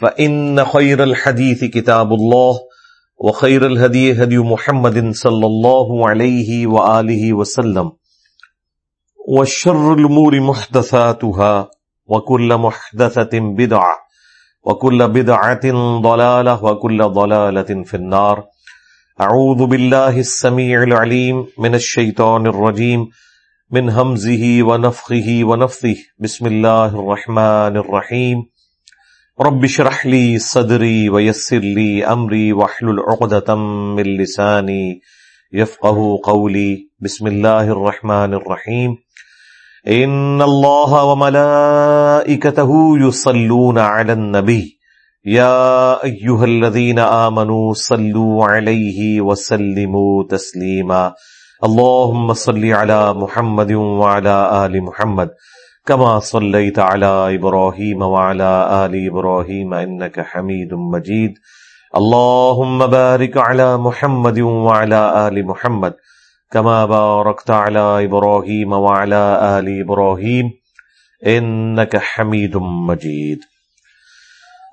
فإن خير الحديث كتاب الله وخير الهدي هدي محمد صلى الله عليه وآله وسلم والشر الأمور محدثاتها وكل محدثة بدعة وكل بدعة ضلالة وكل ضلالة في النار أعوذ بالله السميع العليم من الشيطان الرجيم من همزه ونفخه ونفثه بسم الله الرحمن الرحيم رب اشرح لي صدري ويسر لي امري واحلل عقدة من لساني يفقهوا قولي. بسم الله الرحمن الرحيم. ان الله وملائكته يصلون على النبي. يا ايها الذين امنوا صلوا عليه وسلموا تسليما. اللهم صل على محمد وعلى ال محمد. كما صليت على ابراهيم وعلى ال ابراهيم انك حميد مجيد. اللهم بارك على محمد وعلى ال محمد كما باركت على ابراهيم وعلى ال ابراهيم انك حميد مجيد.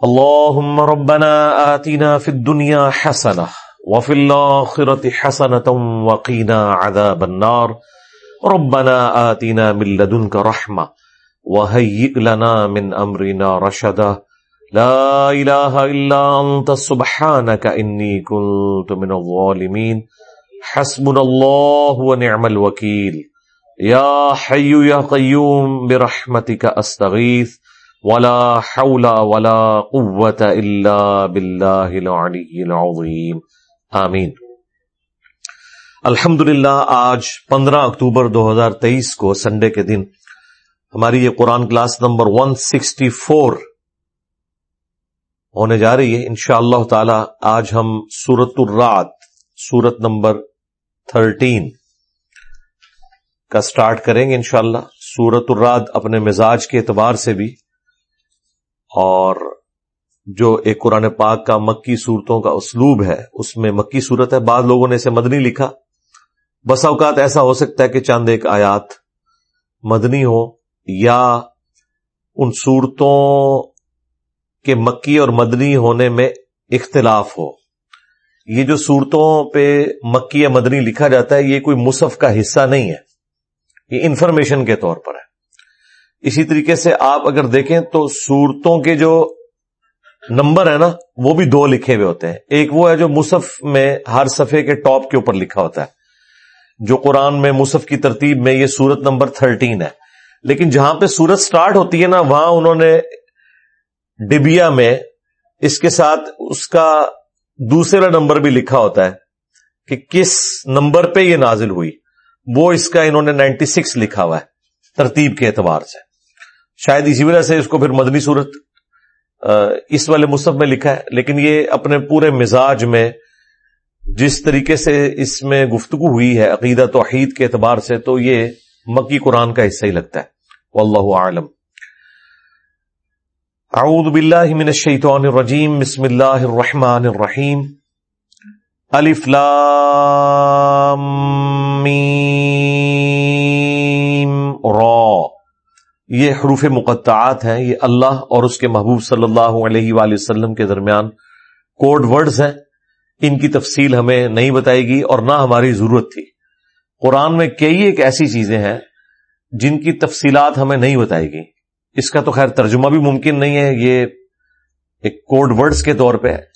اللهم ربنا آتنا في الدنيا حسنه وفي الاخره حسنه وقنا عذاب النار. ربنا آتنا من لدنك رحمه وهيئ لنا من امرنا رشدا لا اله الا انت سبحانك اني كنت من الظالمين حسبنا الله ونعم الوكيل يا حي يا قيوم برحمتك استغيث ولا حول ولا قوة الا بالله العلي العظيم آمین الحمد للہ آج پندرہ اکتوبر دو ہزار تیئیس کو سنڈے کے دن ہماری یہ قرآن class number one sixty four ہونے جا رہی ہے۔ ان شاء اللہ تعالی آج ہم سورت الرات سورت نمبر تھرٹین کا سٹارٹ کریں گے انشاءاللہ۔ اللہ سورت الرات اپنے مزاج کے اعتبار سے بھی اور جو ایک قرآن پاک کا مکی صورتوں کا اسلوب ہے، اس میں مکی صورت ہے۔ بعض لوگوں نے اسے مدنی لکھا۔ بس اوقات ایسا ہو سکتا ہے کہ چاند ایک آیات مدنی ہو یا ان صورتوں کے مکی اور مدنی ہونے میں اختلاف ہو۔ یہ جو صورتوں پہ مکی یا مدنی لکھا جاتا ہے، یہ کوئی مصحف کا حصہ نہیں ہے۔ یہ انفارمیشن کے طور پر ہے۔ اسی طریقے سے آپ اگر دیکھیں تو صورتوں کے جو نمبر ہے نا، وہ بھی دو لکھے ہوئے ہوتے ہیں۔ ایک وہ ہے جو مصحف میں ہر صفحے کے ٹاپ کے اوپر لکھا ہوتا ہے۔ جو قرآن میں مصحف کی ترتیب میں یہ سورت نمبر تھرٹین ہے۔ لیکن جہاں پہ سورت سٹارٹ ہوتی ہے نا، وہاں انہوں نے ڈبیا میں اس کے ساتھ اس کا دوسرا نمبر بھی لکھا ہوتا ہے کہ کس نمبر پہ یہ نازل ہوئی۔ وہ اس کا انہوں نے نائنٹی سکس لکھا ہوا ہے، ترتیب کے اعتبار سے۔ شاید اسی وجہ سے اس کو پھر مدنی صورت اس والے مصحف میں لکھا ہے۔ لیکن یہ اپنے پورے مزاج میں جس طریقے سے اس میں گفتگو ہوئی ہے، عقیدہ توحید کے اعتبار سے، تو یہ مکی قرآن کا حصہ ہی لگتا ہے۔ واللہ عالم اعوذ باللہ من الشیطان الرجیم، بسم اللہ الرحمن الرحیم۔ الف لام میم۔ را۔ یہ حروف مقطعات ہیں، یہ اللہ اور اس کے محبوب صلی اللہ علیہ وآلہ وسلم کے درمیان کوڈ ورڈز ہیں۔ ان کی تفصیل ہمیں نہیں بتائے گی اور نہ ہماری ضرورت تھی۔ قرآن میں کئی ایک ایسی چیزیں ہیں جن کی تفصیلات ہمیں نہیں بتائے گی اس کا تو خیر ترجمہ بھی ممکن نہیں ہے، یہ ایک کوڈ ورڈز کے طور پہ ہے۔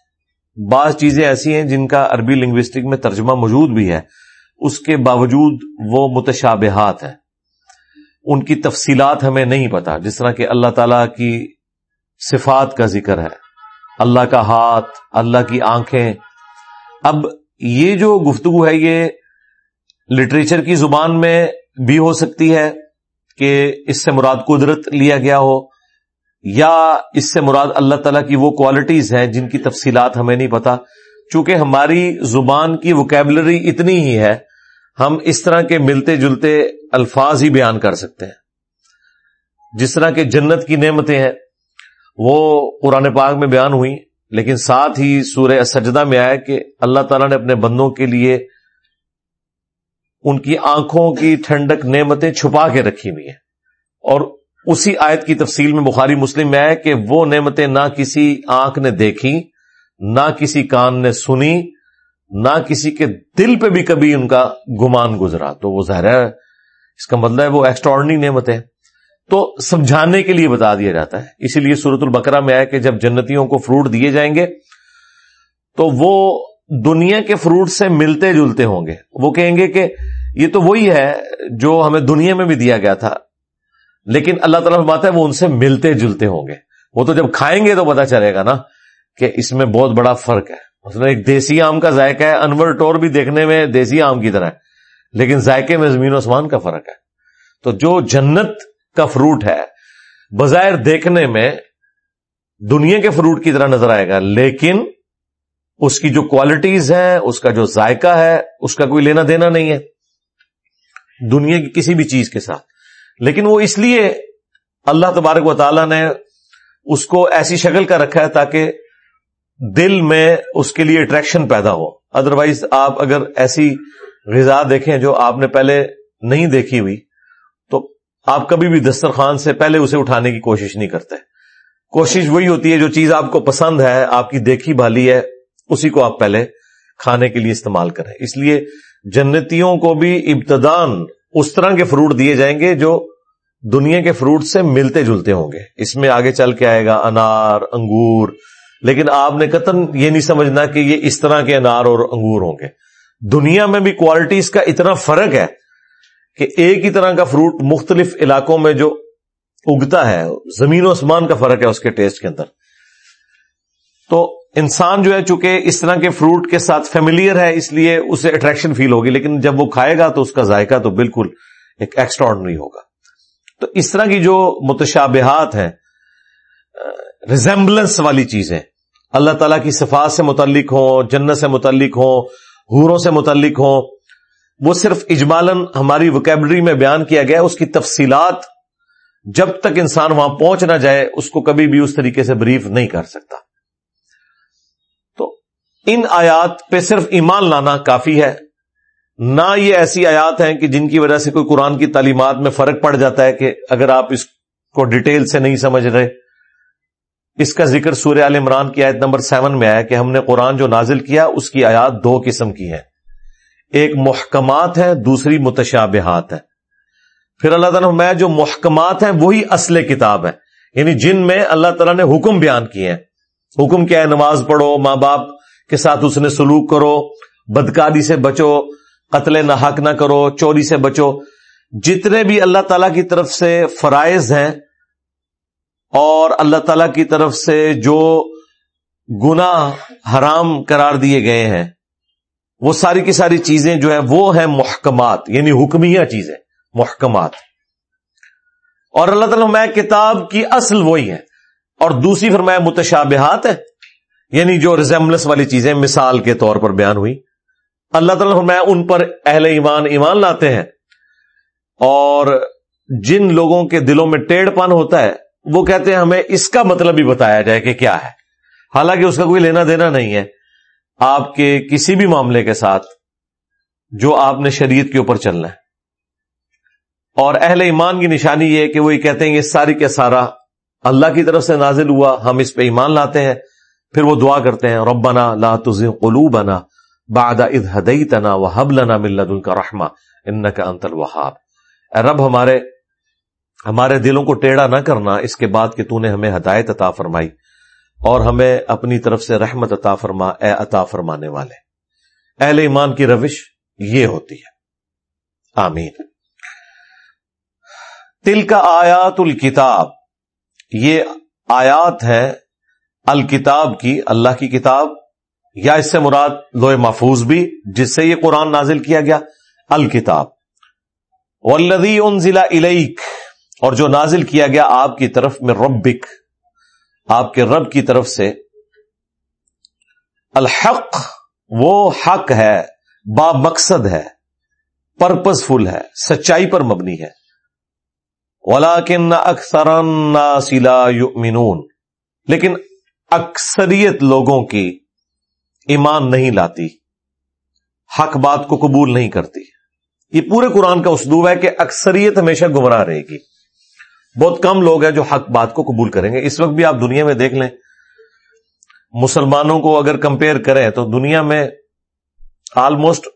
بعض چیزیں ایسی ہیں جن کا عربی لنگوسٹک میں ترجمہ موجود بھی ہے۔ اس کے باوجود وہ متشابہات ہیں۔ ان کی تفصیلات ہمیں نہیں پتا جس طرح کہ اللہ تعالی کی صفات کا ذکر ہے۔ اللہ کا ہاتھ، اللہ کی آنکھیں۔ اب یہ جو گفتگو ہے، یہ لٹریچر کی زبان میں بھی ہو سکتی ہے۔ کہ اس سے مراد قدرت لیا گیا ہو یا اس سے مراد اللہ تعالیٰ کی وہ کوالٹیز ہیں جن کی تفصیلات ہمیں نہیں پتا۔ چونکہ ہماری زبان کی وکیبلری اتنی ہی ہے، ہم اس طرح کے ملتے جلتے الفاظ ہی بیان کر سکتے ہیں۔ جس طرح کے جنت کی نعمتیں ہیں، وہ قرآن پاک میں بیان ہوئی لیکن ساتھ ہی سورہ سجدہ میں آیا کہ اللہ تعالیٰ نے اپنے بندوں کے لیے ان کی آنکھوں کی ٹھنڈک نعمتیں چھپا کے رکھی ہوئی ہیں۔ اور اسی آیت کی تفصیل میں بخاری مسلم میں آیا کہ وہ نعمتیں نہ کسی آنکھ نے دیکھی، نہ کسی کان نے سنی، نہ کسی کے دل پہ بھی کبھی ان کا گمان گزرا۔ تو وہ ظاہر ہے، اس کا مطلب ہے وہ ایکسٹرارڈنری نعمت ہے تو سمجھانے کے لیے بتا دیا جاتا ہے۔ اسی لیے سورت البقرہ میں آیا کہ جب جنتیوں کو فروٹ دیے جائیں گے، تو وہ دنیا کے فروٹ سے ملتے جلتے ہوں گے۔ وہ کہیں گے کہ یہ تو وہی ہے جو ہمیں دنیا میں بھی دیا گیا تھا، لیکن اللہ تعالیٰ بات ہے وہ ان سے ملتے جلتے ہوں گے۔ وہ تو جب کھائیں گے تو پتا چلے گا نا کہ اس میں بہت بڑا فرق ہے۔ مطلب ایک دیسی آم کا ذائقہ ہے، انور ٹور بھی دیکھنے میں دیسی آم کی طرح ہے، لیکن ذائقے میں زمین و آسمان کا فرق ہے۔ تو جو جنت کا فروٹ ہے، بظاہر دیکھنے میں دنیا کے فروٹ کی طرح نظر آئے گا، لیکن اس کی جو کوالٹیز ہیں، اس کا جو ذائقہ ہے، اس کا کوئی لینا دینا نہیں ہے۔ دنیا کی کسی بھی چیز کے ساتھ۔ لیکن وہ اس لیے اللہ تبارک و تعالی نے اس کو ایسی شکل کا رکھا ہے تاکہ دل میں اس کے لیے اٹریکشن پیدا ہو۔ ادروائز آپ اگر ایسی غذا دیکھیں جو آپ نے پہلے نہیں دیکھی ہوئی، تو آپ کبھی بھی دسترخوان سے پہلے اسے اٹھانے کی کوشش نہیں کرتے۔ کوشش وہی ہوتی ہے جو چیز آپ کو پسند ہے، آپ کی دیکھی بھالی ہے اسی کو آپ پہلے کھانے کے لیے استعمال کریں۔ اس لیے جنتیوں کو بھی ابتدان اس طرح کے فروٹ دیے جائیں گے جو دنیا کے فروٹ سے ملتے جلتے ہوں گے۔ اس میں آگے چل کے آئے گا انار، انگور۔ لیکن آپ نے قطن یہ نہیں سمجھنا کہ یہ اس طرح کے انار اور انگور ہوں گے۔ دنیا میں بھی کوالٹیز کا اتنا فرق ہے کہ ایک ہی طرح کا فروٹ مختلف علاقوں میں جو اگتا ہے، زمین و آسمان کا فرق ہے اس کے ٹیسٹ کے اندر۔ تو انسان جو ہے چونکہ اس طرح کے فروٹ کے ساتھ فیملیئر ہے، اس لیے اسے اٹریکشن فیل ہوگی، لیکن جب وہ کھائے گا تو اس کا ذائقہ تو بالکل ایک ایکسٹرا ہوگا۔ تو اس طرح کی جو متشابہات ہیں ریزمبلنس والی چیزیں، اللہ تعالیٰ کی صفات سے متعلق ہوں، جنت سے متعلق ہوں، حوروں سے متعلق ہوں، وہ صرف اجمالن ہماری وکیبلری میں بیان کیا گیا، اس کی تفصیلات جب تک انسان وہاں پہنچ نہ جائے، اس کو کبھی بھی اس طریقے سے بریف نہیں کر سکتا۔ ان آیات پہ صرف ایمان لانا کافی ہے۔ نہ یہ ایسی آیات ہیں کہ جن کی وجہ سے کوئی قرآن کی تعلیمات میں فرق پڑ جاتا ہے کہ اگر آپ اس کو ڈیٹیل سے نہیں سمجھ رہے۔ اس کا ذکر سوریہ عال عمران کی آیت نمبر سیون میں آیا کہ ہم نے قرآن جو نازل کیا اس کی آیات دو قسم کی ہیں۔ ایک محکمات ہے دوسری متشابہات ہے پھر اللہ تعالیٰ میں جو محکمات ہیں وہی اصل کتاب ہے یعنی جن میں اللہ تعالیٰ نے حکم بیان کیے ہیں۔ حکم کیا ہے؟ نماز پڑھو، ماں باپ کے ساتھ اس نے سلوک کرو، بدکاری سے بچو، قتل نہ نہ کرو، چوری سے بچو۔ جتنے بھی اللہ تعالی کی طرف سے فرائض ہیں، اور اللہ تعالی کی طرف سے جو گنا حرام قرار دیے گئے ہیں، وہ ساری کی ساری چیزیں جو ہیں، وہ ہیں محکمات یعنی حکمیہ چیزیں، محکمات۔ اور اللہ تعالیٰ میں کتاب کی اصل وہی ہے۔ اور دوسری فرمایا، متشابہات ہے۔ یعنی جو ریزمبلس والی چیزیں مثال کے طور پر بیان ہوئی۔ اللہ تعالیٰ میں ان پر اہل ایمان ایمان لاتے ہیں۔ اور جن لوگوں کے دلوں میں ٹیڑھ پان ہوتا ہے، وہ کہتے ہیں، ہمیں اس کا مطلب بھی بتایا جائے کہ کیا ہے۔ حالانکہ اس کا کوئی لینا دینا نہیں ہے۔ آپ کے کسی بھی معاملے کے ساتھ جو آپ نے شریعت کے اوپر چلنا ہے۔ اور اہل ایمان کی نشانی یہ کہ وہ یہ کہتے ہیں، یہ ساری کے سارا اللہ کی طرف سے نازل ہوا، ہم اس پہ ایمان لاتے ہیں۔ پھر وہ دعا کرتے ہیں، ربنا لا تزغ قلوبنا باد اد ہدئی تنا و حب لنا ملد ان کا رحما ان کا انتل وہاب اے رب، ہمارے ہمارے دلوں کو ٹیڑھا نہ کرنا، اس کے بعد کہ تو نے ہمیں ہدایت عطا فرمائی اور ہمیں اپنی طرف سے رحمت عطا فرما، اے عطا فرمانے والے۔ اہل ایمان کی روش یہ ہوتی ہے۔ آمین۔ تل کا آیات الکتاب، یہ آیات ہے الکتاب کی، اللہ کی کتاب، یا اس سے مراد لوہے محفوظ بھی، جس سے یہ قرآن نازل کیا گیا، الکتاب۔ والذی انزل الیک اور جو نازل کیا گیا آپ کی طرف میں ربک، آپ کے رب کی طرف سے۔ الحق وہ حق ہے، با مقصد ہے پرپز فل ہے، سچائی پر مبنی ہے۔ ولاکن اکثر سلا یؤمنون لیکن اکثریت لوگوں کی ایمان نہیں لاتی، حق بات کو قبول نہیں کرتی۔ یہ پورے قرآن کا اسلوب ہے کہ اکثریت ہمیشہ گمراہ رہے گی۔ بہت کم لوگ ہیں جو حق بات کو قبول کریں گے۔ اس وقت بھی آپ دنیا میں دیکھ لیں، مسلمانوں کو اگر کمپیئر کریں تو دنیا میں آلموسٹ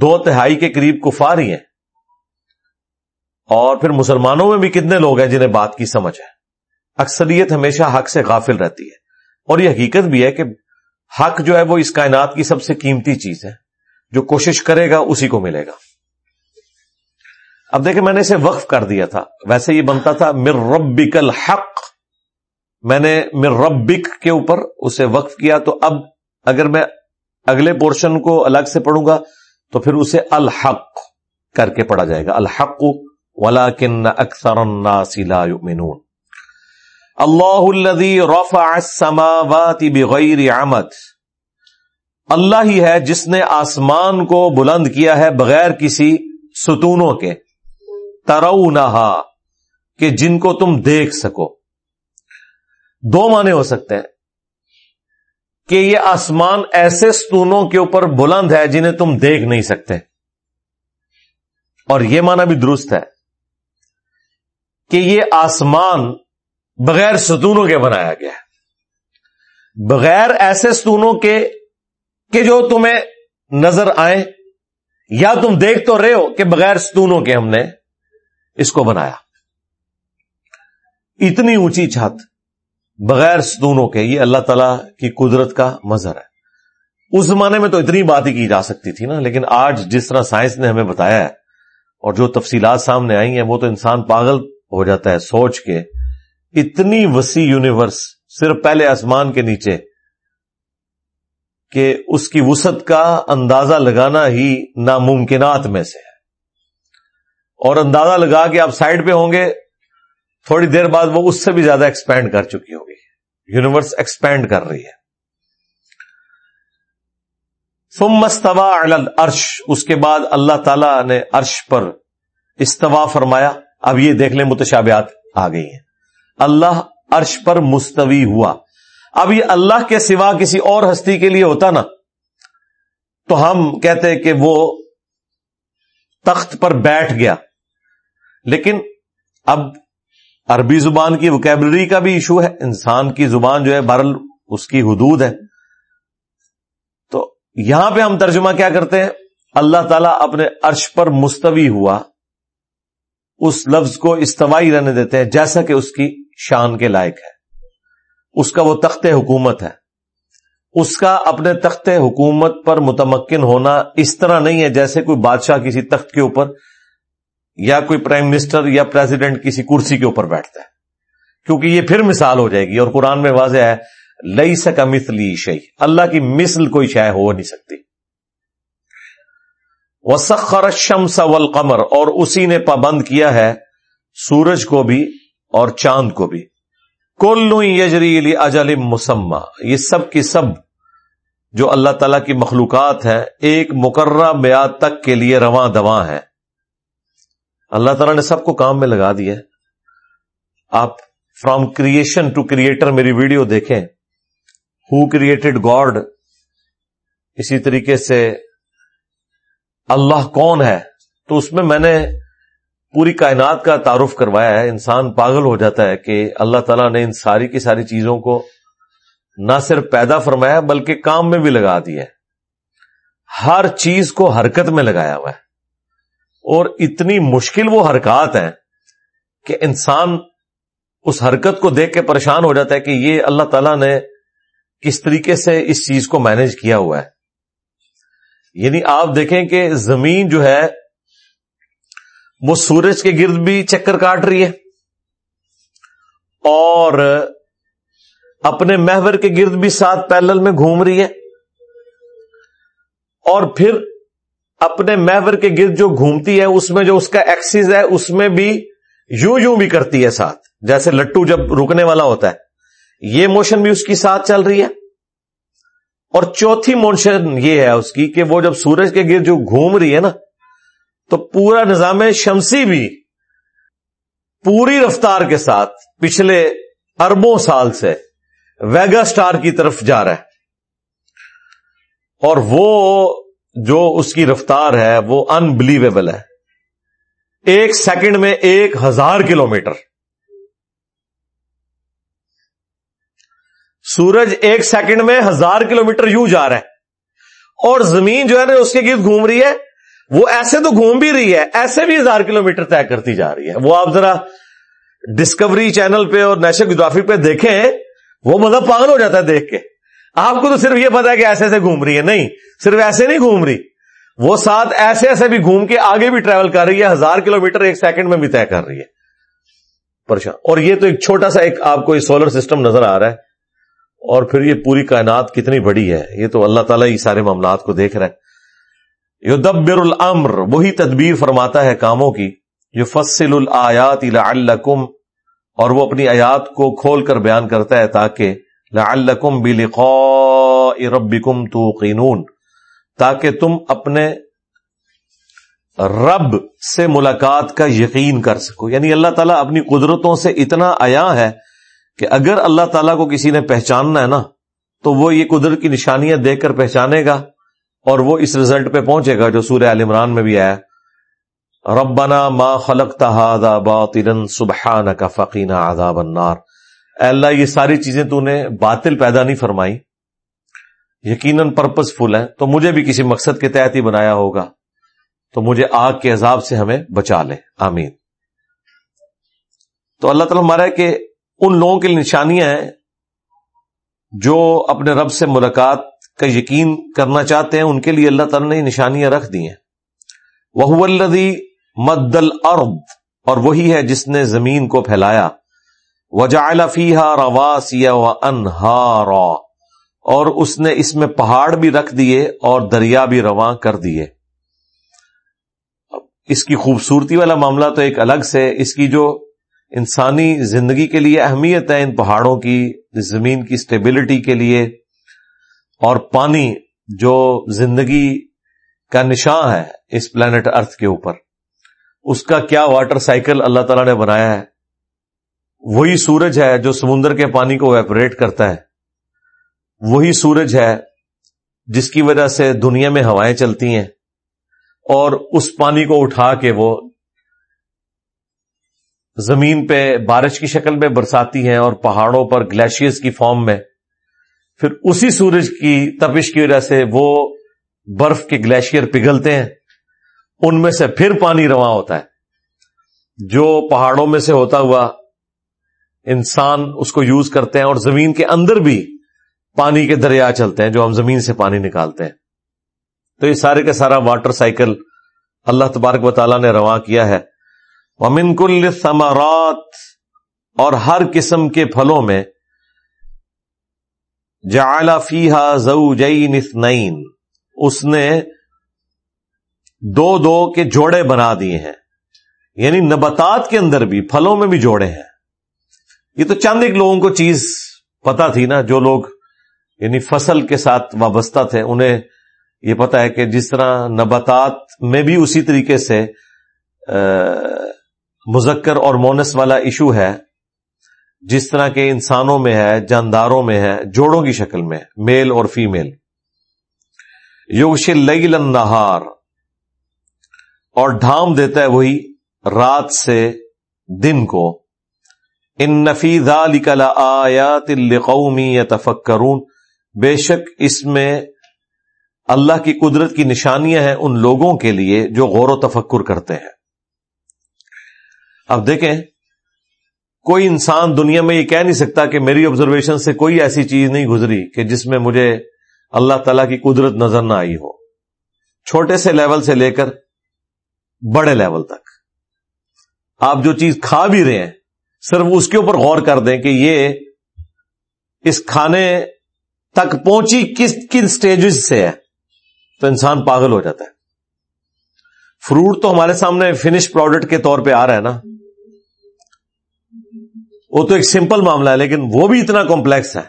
دو تہائی کے قریب کفار ہی ہیں۔ اور پھر مسلمانوں میں بھی کتنے لوگ ہیں جنہیں بات کی سمجھ ہے۔ اکثریت ہمیشہ حق سے غافل رہتی ہے۔ اور یہ حقیقت بھی ہے کہ حق جو ہے وہ اس کائنات کی سب سے قیمتی چیز ہے۔ جو کوشش کرے گا، اسی کو ملے گا۔ اب دیکھیں، میں نے اسے وقف کر دیا تھا۔ ویسے یہ بنتا تھا مر ربک الحق۔ میں نے مر ربک کے اوپر اسے وقف کیا۔ تو اب اگر میں اگلے پورشن کو الگ سے پڑھوں گا، تو پھر اسے الحق کر کے پڑھا جائے گا۔ الحق ولا کن اکثر یؤمنون اللہ الذي رفع السماوات بغیر عمد۔ اللہ ہی ہے جس نے آسمان کو بلند کیا ہے بغیر کسی ستونوں کے۔ ترونہا، کہ جن کو تم دیکھ سکو۔ دو معنی ہو سکتے ہیں۔ کہ یہ آسمان ایسے ستونوں کے اوپر بلند ہے جنہیں تم دیکھ نہیں سکتے۔ اور یہ معنی بھی درست ہے۔ کہ یہ آسمان بغیر ستونوں کے بنایا گیا ہے۔ بغیر ایسے ستونوں کے کہ جو تمہیں نظر آئے یا تم دیکھ تو رہے ہو کہ بغیر ستونوں کے ہم نے اس کو بنایا۔ اتنی اونچی چھت بغیر ستونوں کے، یہ اللہ تعالی کی قدرت کا مظہر ہے۔ اس زمانے میں تو اتنی بات ہی کی جا سکتی تھی نا، لیکن آج جس طرح سائنس نے ہمیں بتایا ہے اور جو تفصیلات سامنے آئی ہیں، وہ تو انسان پاگل ہو جاتا ہے سوچ کے۔ اتنی وسیع یونیورس صرف پہلے آسمان کے نیچے کہ اس کی وسط کا اندازہ لگانا ہی ناممکنات میں سے ہے۔ اور اندازہ لگا کے آپ سائڈ پہ ہوں گے، تھوڑی دیر بعد وہ اس سے بھی زیادہ ایکسپینڈ کر چکی ہوگی۔ یونیورس ایکسپینڈ کر رہی ہے۔ مستوا عرش اس کے بعد اللہ تعالی نے عرش پر استوا فرمایا۔ اب یہ دیکھ لیں متشابہات آ گئی ہیں۔ اللہ عرش پر مستوی ہوا۔ اب یہ اللہ کے سوا کسی اور ہستی کے لیے ہوتا نا، تو ہم کہتے کہ وہ تخت پر بیٹھ گیا۔ لیکن اب عربی زبان کی وکیبلری کا بھی ایشو ہے، انسان کی زبان جو ہے برل اس کی حدود ہے۔ تو یہاں پہ ہم ترجمہ کیا کرتے ہیں؟ اللہ تعالیٰ اپنے عرش پر مستوی ہوا، اس لفظ کو استوائی رہنے دیتے ہیں، جیسا کہ اس کی شان کے لائق ہے۔ اس کا وہ تخت حکومت ہے۔ اس کا اپنے تخت حکومت پر متمکن ہونا اس طرح نہیں ہے جیسے کوئی بادشاہ کسی تخت کے اوپر یا کوئی پرائم منسٹر یا پریزیڈنٹ کسی کرسی کے اوپر بیٹھتا ہے۔ کیونکہ یہ پھر مثال ہو جائے گی اور قرآن میں واضح ہے لئی سکا مثلی شہی اللہ کی مثل کوئی شے ہو نہیں سکتی۔ وسخر شمس والقمر اور اسی نے پابند کیا ہے سورج کو بھی۔ اور چاند کو بھی۔ کل یجری اجل مسمہ یہ سب کی سب جو اللہ تعالی کی مخلوقات ہیں، ایک مقررہ میاد تک کے لیے رواں دواں ہے اللہ تعالیٰ نے سب کو کام میں لگا دیا آپ فرام کریشن ٹو کریٹر میری ویڈیو دیکھیں۔ ہو کریٹڈ گاڈ اسی طریقے سے اللہ کون ہے؟ تو اس میں میں نے پوری کائنات کا تعارف کروایا ہے، انسان پاگل ہو جاتا ہے کہ اللہ تعالیٰ نے ان ساری کی ساری چیزوں کو نہ صرف پیدا فرمایا بلکہ کام میں بھی لگا دیا ہر چیز کو حرکت میں لگایا ہوا ہے۔ اور اتنی مشکل وہ حرکات ہیں کہ انسان اس حرکت کو دیکھ کے پریشان ہو جاتا ہے کہ یہ اللہ تعالیٰ نے کس طریقے سے اس چیز کو مینج کیا ہوا ہے۔ یعنی آپ دیکھیں کہ زمین جو ہے وہ سورج کے گرد بھی چکر کاٹ رہی ہے اور اپنے محور کے گرد بھی سات پیلل میں گھوم رہی ہے اور پھر اپنے محور کے گرد جو گھومتی ہے، اس میں جو اس کا ایکسیز ہے، اس میں بھی یوں یوں بھی کرتی ہے ساتھ۔ جیسے لٹو جب رکنے والا ہوتا ہے، یہ موشن بھی اس کی ساتھ چل رہی ہے۔ اور چوتھی موشن یہ ہے اس کی کہ وہ جب سورج کے گرد جو گھوم رہی ہے نا تو پورا نظام شمسی بھی پوری رفتار کے ساتھ پچھلے اربوں سال سے ویگا سٹار کی طرف جا رہا ہے۔ اور وہ جو اس کی رفتار ہے، وہ انبلیویبل ہے۔ ایک سیکنڈ میں ایک ہزار کلو میٹر سورج ایک سیکنڈ میں ہزار کلو میٹر یوں جا رہا ہے۔ اور زمین جو ہے نا، اس کے گرد گھوم رہی ہے۔ وہ ایسے تو گھوم بھی رہی ہے، ایسے بھی ہزار کلو میٹر طے کرتی جا رہی ہے۔ وہ آپ ذرا ڈسکوری چینل پہ اور نیشنل گدافی پہ دیکھیں، وہ مطلب پاگل ہو جاتا ہے دیکھ کے۔ آپ کو تو صرف یہ پتا ہے کہ ایسے ایسے گھوم رہی ہے۔ نہیں، صرف ایسے نہیں گھوم رہی، وہ ساتھ ایسے ایسے بھی گھوم کے آگے بھی ٹریول کر رہی ہے، ہزار کلو میٹر ایک سیکنڈ میں بھی طے کر رہی ہے۔ پریشان۔ اور یہ تو ایک چھوٹا سا ایک آپ کو سولر سسٹم نظر آ رہا ہے۔ اور پھر یہ پوری کائنات کتنی بڑی ہے، یہ تو اللہ تعالیٰ یہ سارے معاملات کو دیکھ رہا ہے۔ یو دبر العمر وہی تدبیر فرماتا ہے کاموں کی جو فصل الیات الکم اور وہ اپنی آیات کو کھول کر بیان کرتا ہے تاکہ لعلکم بلقاء ربکم توقنون تاکہ تم اپنے رب سے ملاقات کا یقین کر سکو۔ یعنی اللہ تعالیٰ اپنی قدرتوں سے اتنا آیا ہے کہ اگر اللہ تعالیٰ کو کسی نے پہچاننا ہے نا، تو وہ یہ قدرت کی نشانیاں دیکھ کر پہچانے گا۔ اور وہ اس رزلٹ پہ پہنچے گا جو سورہ عال عمران میں بھی آیا ربنا ما خلق تہذا باطن سبحان کا فقینہ آزاب النار۔ اے اللہ، یہ ساری چیزیں تو نے باطل پیدا نہیں فرمائی۔ یقیناً پرپز فل ہے تو مجھے بھی کسی مقصد کے تحت ہی بنایا ہوگا۔ تو مجھے آگ کے عذاب سے ہمیں بچا لے۔ آمین۔ تو اللہ تعالیٰ ہمارا ہے کہ ان لوگوں کی نشانیاں ہیں جو اپنے رب سے ملاقات کا یقین کرنا چاہتے ہیں، ان کے لیے اللہ تعالیٰ نے نشانیاں رکھ دی ہیں۔ وہ الدی مدل ارد اور وہی ہے جس نے زمین کو پھیلایا۔ وجا فیحا رواسیا و انہارا اور اس نے اس میں پہاڑ بھی رکھ دیے اور دریا بھی رواں کر دیے۔ اس کی خوبصورتی والا معاملہ تو ایک الگ سے اس کی جو انسانی زندگی کے لیے اہمیت ہے، ان پہاڑوں کی، زمین کی اسٹیبلٹی کے لیے۔ اور پانی جو زندگی کا نشان ہے اس پلانٹ ارتھ کے اوپر، اس کا کیا واٹر سائیکل اللہ تعالی نے بنایا ہے؟ وہی سورج ہے جو سمندر کے پانی کو ویپریٹ کرتا ہے۔ وہی سورج ہے جس کی وجہ سے دنیا میں ہوائیں چلتی ہیں۔ اور اس پانی کو اٹھا کے وہ زمین پہ بارش کی شکل میں برساتی ہیں اور پہاڑوں پر گلیشیئرز کی فارم میں پھر اسی سورج کی تپش کی وجہ سے وہ برف کے گلیشیئر پگھلتے ہیں۔ ان میں سے پھر پانی رواں ہوتا ہے۔ جو پہاڑوں میں سے ہوتا ہوا انسان اس کو یوز کرتے ہیں اور زمین کے اندر بھی پانی کے دریا چلتے ہیں جو ہم زمین سے پانی نکالتے ہیں۔ تو یہ سارے کا سارا واٹر سائیکل اللہ تبارک و تعالیٰ نے رواں کیا ہے۔ ومن کل ثمرات اور ہر قسم کے پھلوں میں جعل فیہا زوجین اثنین۔ اس نے دو دو کے جوڑے بنا دیے ہیں۔ یعنی نباتات کے اندر بھی، پھلوں میں بھی جوڑے ہیں۔ یہ تو چند ایک لوگوں کو چیز پتا تھی نا، جو لوگ یعنی فصل کے ساتھ وابستہ تھے، انہیں یہ پتا ہے کہ جس طرح نباتات میں بھی اسی طریقے سے مذکر اور مونس والا ایشو ہے جس طرح کے انسانوں میں ہے، جانداروں میں ہے، جوڑوں کی شکل میں میل اور فیمیل یوگش لئی نہار اور ڈھام دیتا ہے وہی رات سے دن کو. ان نفیز آیات القومی یا تفکرون بے شک اس میں اللہ کی قدرت کی نشانیاں ہیں ان لوگوں کے لیے جو غور و تفکر کرتے ہیں۔ اب دیکھیں کوئی انسان دنیا میں یہ کہہ نہیں سکتا کہ میری آبزرویشن سے کوئی ایسی چیز نہیں گزری کہ جس میں مجھے اللہ تعالی کی قدرت نظر نہ آئی ہو۔ چھوٹے سے لیول سے لے کر بڑے لیول تک۔ آپ جو چیز کھا بھی رہے ہیں، صرف اس کے اوپر غور کر دیں کہ یہ اس کھانے تک پہنچی کس، کن سٹیجز سے ہے۔ تو انسان پاگل ہو جاتا ہے۔ فروٹ تو ہمارے سامنے فنش پروڈکٹ کے طور پہ آ رہا ہے نا۔ وہ تو ایک سمپل معاملہ ہے، لیکن وہ بھی اتنا کمپلیکس ہے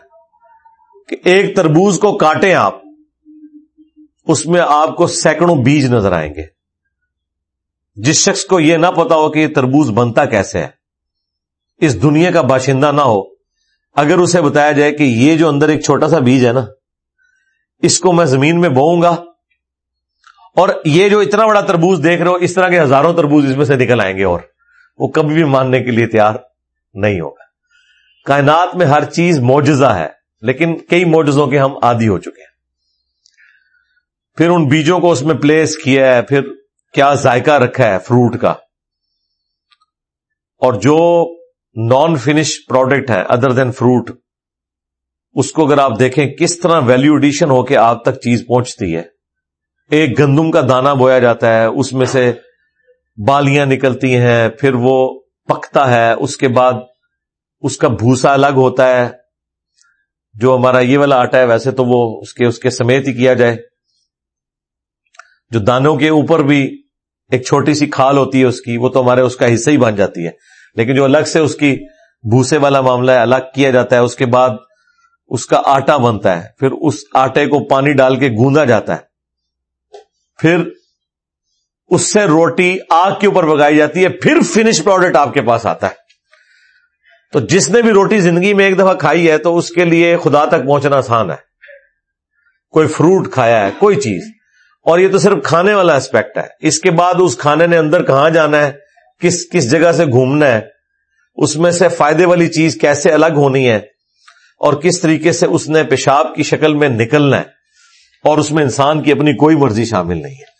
کہ ایک تربوز کو کاٹیں آپ، اس میں آپ کو سینکڑوں بیج نظر آئیں گے۔ جس شخص کو یہ نہ پتا ہو کہ یہ تربوز بنتا کیسے ہے، اس دنیا کا باشندہ نہ ہو، اگر اسے بتایا جائے کہ یہ جو اندر ایک چھوٹا سا بیج ہے نا، اس کو میں زمین میں بوؤں گا، اور یہ جو اتنا بڑا تربوز دیکھ رہے ہو، اس طرح کے ہزاروں تربوز اس میں سے نکل آئیں گے اور، وہ کبھی بھی ماننے کے لیے تیار۔ نہیں ہوگا۔ کائنات میں ہر چیز موجزہ ہے، لیکن کئی موجزوں کے ہم عادی ہو چکے ہیں۔ پھر ان بیجوں کو اس میں پلیس کیا ہے، پھر کیا ذائقہ رکھا ہے فروٹ کا۔ اور جو نان فنش پروڈکٹ ہے ادر دین فروٹ اس کو اگر آپ دیکھیں، کس طرح ویلو ایڈیشن ہو کے آپ تک چیز پہنچتی ہے۔ ایک گندم کا دانا بویا جاتا ہے، اس میں سے بالیاں نکلتی ہیں، پھر وہ پکتا ہے، اس کے بعد اس کا بھوسا الگ ہوتا ہے۔ جو ہمارا یہ والا آٹا ہے، ویسے تو وہ اس کے اس کے سمیت ہی کیا جائے۔ جو دانوں کے اوپر بھی ایک چھوٹی سی کھال ہوتی ہے اس کی، وہ تو ہمارے اس کا حصہ ہی بن جاتی ہے۔ لیکن جو الگ سے اس کی بھوسے والا معاملہ ہے، الگ کیا جاتا ہے، اس کے بعد اس کا آٹا بنتا ہے۔ پھر اس آٹے کو پانی ڈال کے گوندا جاتا ہے۔ پھر اس سے روٹی آگ کے اوپر پکائی جاتی ہے، پھر فنش پروڈکٹ آپ کے پاس آتا ہے۔ تو جس نے بھی روٹی زندگی میں ایک دفعہ کھائی ہے، تو اس کے لیے خدا تک پہنچنا آسان ہے۔ کوئی فروٹ کھایا ہے، کوئی چیز۔ اور یہ تو صرف کھانے والا اسپیکٹ ہے۔ اس کے بعد اس کھانے نے اندر کہاں جانا ہے؟ کس کس جگہ سے گھومنا ہے؟ اس میں سے فائدے والی چیز کیسے الگ ہونی ہے؟ اور کس طریقے سے اس نے پیشاب کی شکل میں نکلنا ہے؟ اور اس میں انسان کی اپنی کوئی مرضی شامل نہیں ہے۔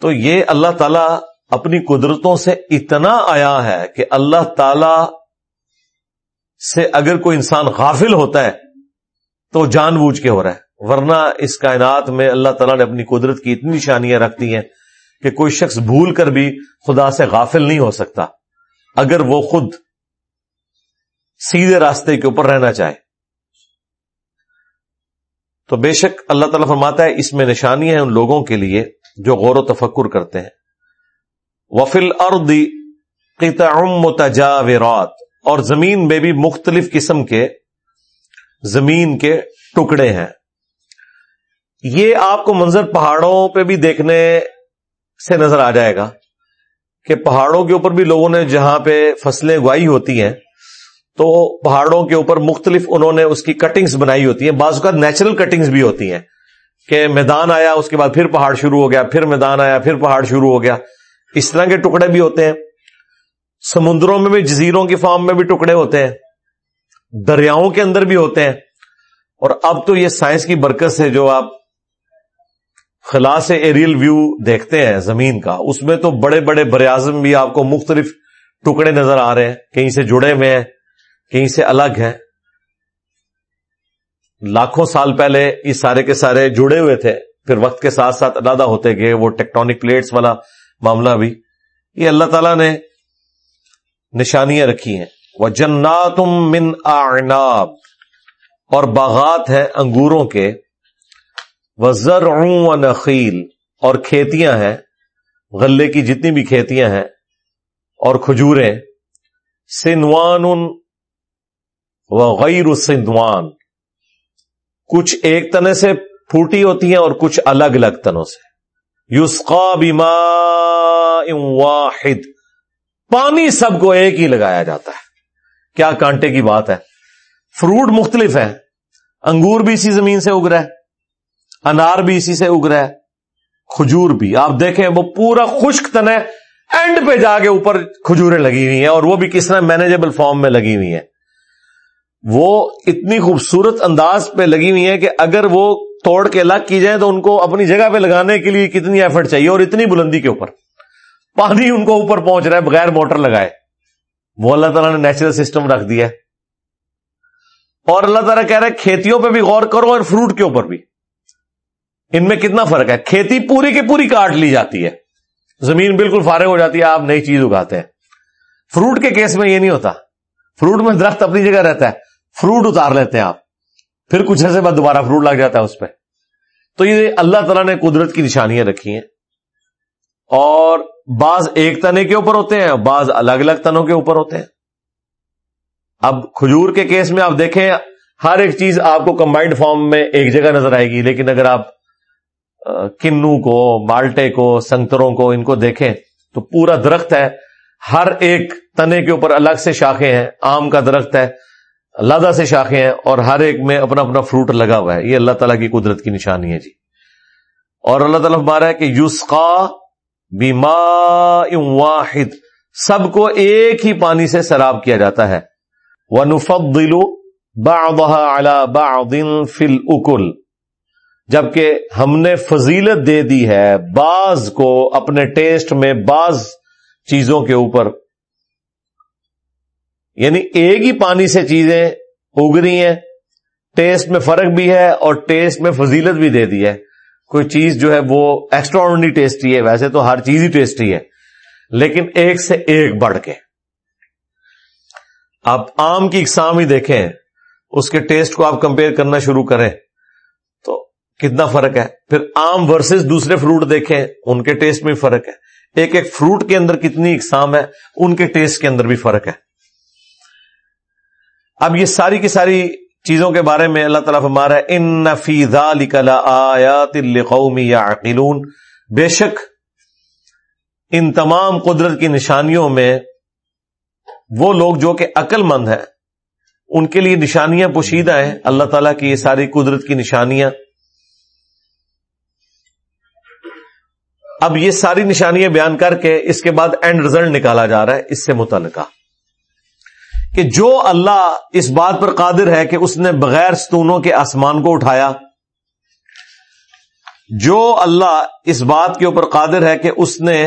تو یہ اللہ تعالی اپنی قدرتوں سے اتنا آیا ہے کہ اللہ تعالی سے اگر کوئی انسان غافل ہوتا ہے تو جان بوجھ کے ہو رہا ہے۔ ورنہ اس کائنات میں اللہ تعالیٰ نے اپنی قدرت کی اتنی نشانیاں رکھ دی ہیں کہ کوئی شخص بھول کر بھی خدا سے غافل نہیں ہو سکتا۔ اگر وہ خود سیدھے راستے کے اوپر رہنا چاہے۔ تو بے شک اللہ تعالیٰ فرماتا ہے، اس میں نشانی ہے ان لوگوں کے لیے۔ جو غور و تفکر کرتے ہیں۔ وفل اردی متجاورات۔ اور زمین میں بھی مختلف قسم کے زمین کے ٹکڑے ہیں۔ یہ آپ کو منظر پہاڑوں پہ بھی دیکھنے سے نظر آ جائے گا کہ پہاڑوں کے اوپر بھی لوگوں نے جہاں پہ فصلیں اگوائی ہوتی ہیں، تو پہاڑوں کے اوپر مختلف انہوں نے اس کی کٹنگز بنائی ہوتی ہیں۔ بعض اوقات نیچرل کٹنگز بھی ہوتی ہیں۔ کہ میدان آیا، اس کے بعد پھر پہاڑ شروع ہو گیا، پھر میدان آیا، پھر پہاڑ شروع ہو گیا۔ اس طرح کے ٹکڑے بھی ہوتے ہیں۔ سمندروں میں بھی، جزیروں کی فارم میں بھی ٹکڑے ہوتے ہیں۔ دریاؤں کے اندر بھی ہوتے ہیں۔ اور اب تو یہ سائنس کی برکت سے جو آپ خلا سے ایریل ویو دیکھتے ہیں زمین کا، اس میں تو بڑے بڑے بر اعظم بھی آپ کو مختلف ٹکڑے نظر آ رہے ہیں۔ کہیں سے جڑے ہوئے ہیں، کہیں سے الگ ہیں۔ لاکھوں سال پہلے یہ سارے کے سارے جڑے ہوئے تھے، پھر وقت کے ساتھ ساتھ علیحدہ ہوتے گئے وہ ٹیکٹونک پلیٹس والا معاملہ بھی۔ یہ اللہ تعالی نے نشانیاں رکھی ہیں۔ وہ جناتم من آناب اور باغات ہیں انگوروں کے۔ وزر و نخیل اور کھیتیاں ہیں۔ غلے کی جتنی بھی کھیتیاں ہیں۔ اور کھجوریں۔ سنوان و غیر سندوان کچھ ایک تنے سے پھوٹی ہوتی ہیں اور کچھ الگ الگ تنوں سے۔ یوسقا بیما واحد۔ پانی سب کو ایک ہی لگایا جاتا ہے۔ کیا کانٹے کی بات ہے؟ فروٹ مختلف ہے انگور بھی اسی زمین سے اگ رہا ہے۔ انار بھی اسی سے اگ رہا ہے۔ کھجور بھی۔ آپ دیکھیں وہ پورا خشک تن ہے اینڈ پہ جا کے اوپر کھجوریں لگی ہوئی ہیں اور وہ بھی کس طرح مینیجبل فارم میں لگی ہوئی ہیں۔ وہ اتنی خوبصورت انداز پہ لگی ہوئی ہیں کہ اگر وہ توڑ کے الگ کی جائیں تو ان کو اپنی جگہ پہ لگانے کے لیے کتنی ایفرٹ چاہیے اور اتنی بلندی کے اوپر۔ پانی ان کو اوپر پہنچ رہا ہے بغیر موٹر لگائے۔ وہ اللہ تعالیٰ نے نیچرل سسٹم رکھ دیا اور اللہ تعالیٰ کہہ رہا ہے کھیتیوں پہ بھی غور کرو اور فروٹ کے اوپر بھی۔ ان میں کتنا فرق ہے؟ کھیتی پوری کی پوری کاٹ لی جاتی ہے۔ زمین بالکل فارغ ہو جاتی ہے، آپ نئی چیز اگاتے ہیں۔ فروٹ کے کیس میں یہ نہیں ہوتا۔ فروٹ میں درخت اپنی جگہ رہتا ہے۔ فروٹ اتار لیتے ہیں آپ۔ پھر کچھ ایسے بعد دوبارہ فروٹ لگ جاتا ہے اس پہ۔ تو یہ اللہ تعالیٰ نے قدرت کی نشانیاں رکھی ہیں۔ اور بعض ایک تنے کے اوپر ہوتے ہیں، بعض الگ الگ تنوں کے اوپر ہوتے ہیں۔ اب کھجور کے کیس میں آپ دیکھیں، ہر ایک چیز آپ کو کمبائنڈ فارم میں ایک جگہ نظر آئے گی، لیکن اگر آپ کنو کو، مالٹے کو، سنگتروں کو، ان کو دیکھیں تو پورا درخت ہے۔ ہر ایک تنے کے اوپر الگ سے شاخیں ہیں، آم کا درخت ہے لادہ سے شاخیں ہیں اور ہر ایک میں اپنا اپنا فروٹ لگا ہوا ہے۔ یہ اللہ تعالیٰ کی قدرت کی نشانی ہے جی۔ اور اللہ تعالیٰ مارا ہے کہ یوسقا بیما واحد، سب کو ایک ہی پانی سے سراب کیا جاتا ہے۔ وہ نفت دلو با فل اکل جبکہ ہم نے فضیلت دے دی ہے بعض کو اپنے ٹیسٹ میں بعض چیزوں کے اوپر۔ یعنی ایک ہی پانی سے چیزیں اگ رہی ہیں، ٹیسٹ میں فرق بھی ہے اور ٹیسٹ میں فضیلت بھی دے دی ہے۔ کوئی چیز جو ہے وہ ایکسٹرا ٹیسٹی ہے، ویسے تو ہر چیز ہی ٹیسٹی ہے، لیکن ایک سے ایک بڑھ کے۔ آپ آم کی اقسام ہی دیکھیں، اس کے ٹیسٹ کو آپ کمپیئر کرنا شروع کریں، تو کتنا فرق ہے؟ پھر آم ورسز دوسرے فروٹ دیکھیں، ان کے ٹیسٹ میں فرق ہے۔ ایک ایک فروٹ کے اندر کتنی اقسام ہے، ان کے ٹیسٹ کے اندر بھی فرق ہے۔ اب یہ ساری کی ساری چیزوں کے بارے میں اللہ تعالیٰ فرما ہے ان نفیزا آیات القومی یا بے شک، ان تمام قدرت کی نشانیوں میں وہ لوگ جو کہ عقل مند ہیں، ان کے لیے نشانیاں پوشیدہ ہیں۔ اللہ تعالیٰ کی یہ ساری قدرت کی نشانیاں۔ اب یہ ساری نشانیاں بیان کر کے اس کے بعد اینڈ ریزلٹ نکالا جا رہا ہے، اس سے متعلقہ۔ کہ جو اللہ اس بات پر قادر ہے کہ اس نے بغیر ستونوں کے آسمان کو اٹھایا، جو اللہ اس بات کے اوپر قادر ہے کہ اس نے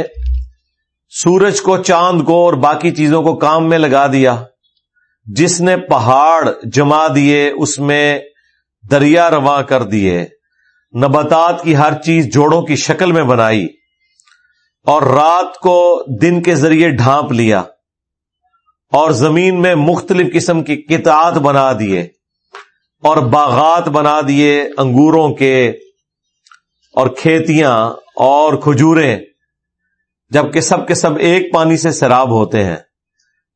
سورج کو، چاند کو اور باقی چیزوں کو کام میں لگا دیا، جس نے پہاڑ جما دیے، اس میں دریا رواں کر دیے، نباتات کی ہر چیز جوڑوں کی شکل میں بنائی، اور رات کو دن کے ذریعے ڈھانپ لیا۔ اور زمین میں مختلف قسم کی کتات بنا دیے اور باغات بنا دیے انگوروں کے اور کھیتیاں اور کھجوریں، جبکہ سب کے سب ایک پانی سے سراب ہوتے ہیں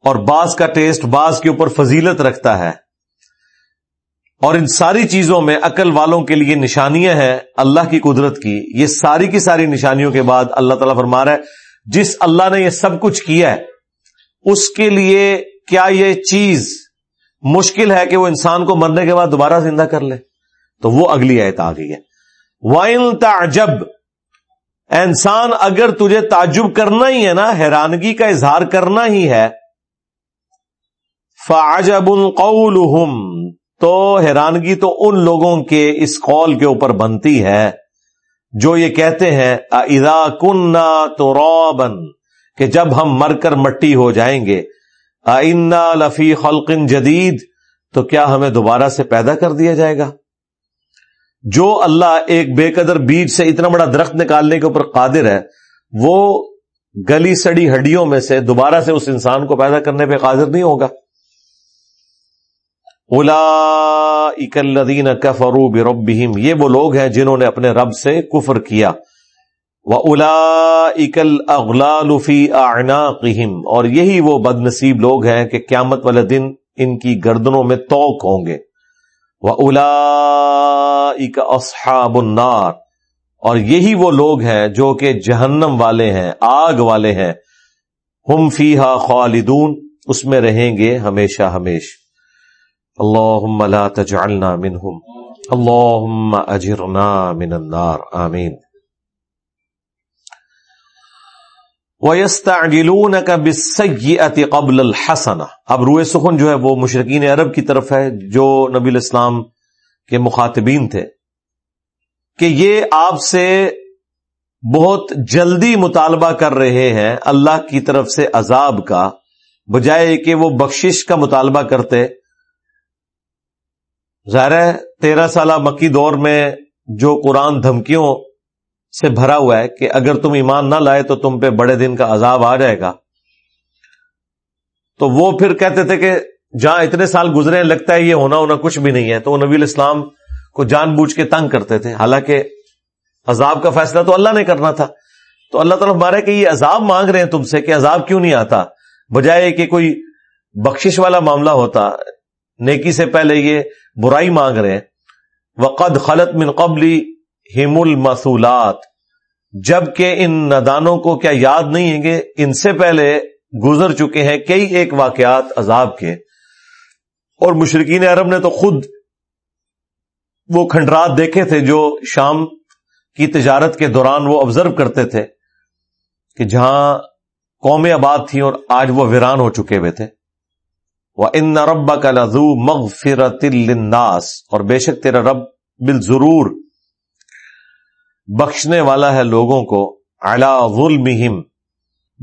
اور بعض کا ٹیسٹ بعض کے اوپر فضیلت رکھتا ہے۔ اور ان ساری چیزوں میں عقل والوں کے لیے نشانیاں ہیں اللہ کی قدرت کی۔ یہ ساری کی ساری نشانیوں کے بعد اللہ تعالیٰ فرما رہا ہے، جس اللہ نے یہ سب کچھ کیا ہے اس کے لیے کیا یہ چیز مشکل ہے کہ وہ انسان کو مرنے کے بعد دوبارہ زندہ کر لے؟ تو وہ اگلی آیت آ گئی ہے۔ وائن تعجب انسان، اگر تجھے تعجب کرنا ہی ہے نا، حیرانگی کا اظہار کرنا ہی ہے، فعجب قولہم تو حیرانگی تو ان لوگوں کے اس قول کے اوپر بنتی ہے جو یہ کہتے ہیں اذا کننا تو کہ جب ہم مر کر مٹی ہو جائیں گے آئنا لفی خلقن جدید، تو کیا ہمیں دوبارہ سے پیدا کر دیا جائے گا؟ جو اللہ ایک بے قدر بیج سے اتنا بڑا درخت نکالنے کے اوپر قادر ہے، وہ گلی سڑی ہڈیوں میں سے دوبارہ سے اس انسان کو پیدا کرنے پہ قادر نہیں ہوگا۔ الا اکلدین کفرو بربہم، یہ وہ لوگ ہیں جنہوں نے اپنے رب سے کفر کیا۔ الا اکل اغلالفی آنا اور یہی وہ بد نصیب لوگ ہیں کہ قیامت والے دن ان کی گردنوں میں توق ہوں گے۔ وہ الا اصحاب النار اور یہی وہ لوگ ہیں جو کہ جہنم والے ہیں، آگ والے ہیں۔ ہم فی ہا خالدون، اس میں رہیں گے ہمیشہ ہمیش۔ اللہ لا تجعلنا منہم، اللہم اجرنا من النار، آمین۔ بِالسَّيِّئَةِ قَبْلَ الْحَسَنَةِ۔ اب روح سخن جو ہے وہ مشرقین عرب کی طرف ہے، جو نبی الاسلام کے مخاطبین تھے۔ کہ یہ آپ سے بہت جلدی مطالبہ کر رہے ہیں اللہ کی طرف سے عذاب کا، بجائے کہ وہ بخشش کا مطالبہ کرتے۔ ظاہر ہے، تیرہ سالہ مکی دور میں جو قرآن دھمکیوں سے بھرا ہوا ہے کہ اگر تم ایمان نہ لائے تو تم پہ بڑے دن کا عذاب آ جائے گا۔ تو وہ پھر کہتے تھے کہ جہاں اتنے سال گزرے لگتا ہے یہ ہونا ہونا کچھ بھی نہیں ہے۔ تو وہ نبی الاسلام کو جان بوجھ کے تنگ کرتے تھے۔ حالانکہ عذاب کا فیصلہ تو اللہ نے کرنا تھا۔ تو اللہ تعالیٰ مارے کہ یہ عذاب مانگ رہے ہیں تم سے کہ عذاب کیوں نہیں آتا؟ بجائے کہ کوئی بخشش والا معاملہ ہوتا، نیکی سے پہلے یہ برائی مانگ رہے ہیں۔ وقد خلط من قبلی ہم المسولات۔ جبکہ ان ندانوں کو کیا یاد نہیں ہے کہ ان سے پہلے گزر چکے ہیں کئی ایک واقعات عذاب کے۔ اور مشرقین عرب نے تو خود وہ کھنڈرات دیکھے تھے جو شام کی تجارت کے دوران وہ آبزرو کرتے تھے کہ جہاں قومیں آباد تھیں اور آج وہ ویران ہو چکے ہوئے تھے۔ وہ ان ربا کا لزو مغفرت الناس اور بے شک تیرا رب بال ضرور بخشنے والا ہے لوگوں کو اعلی ظلم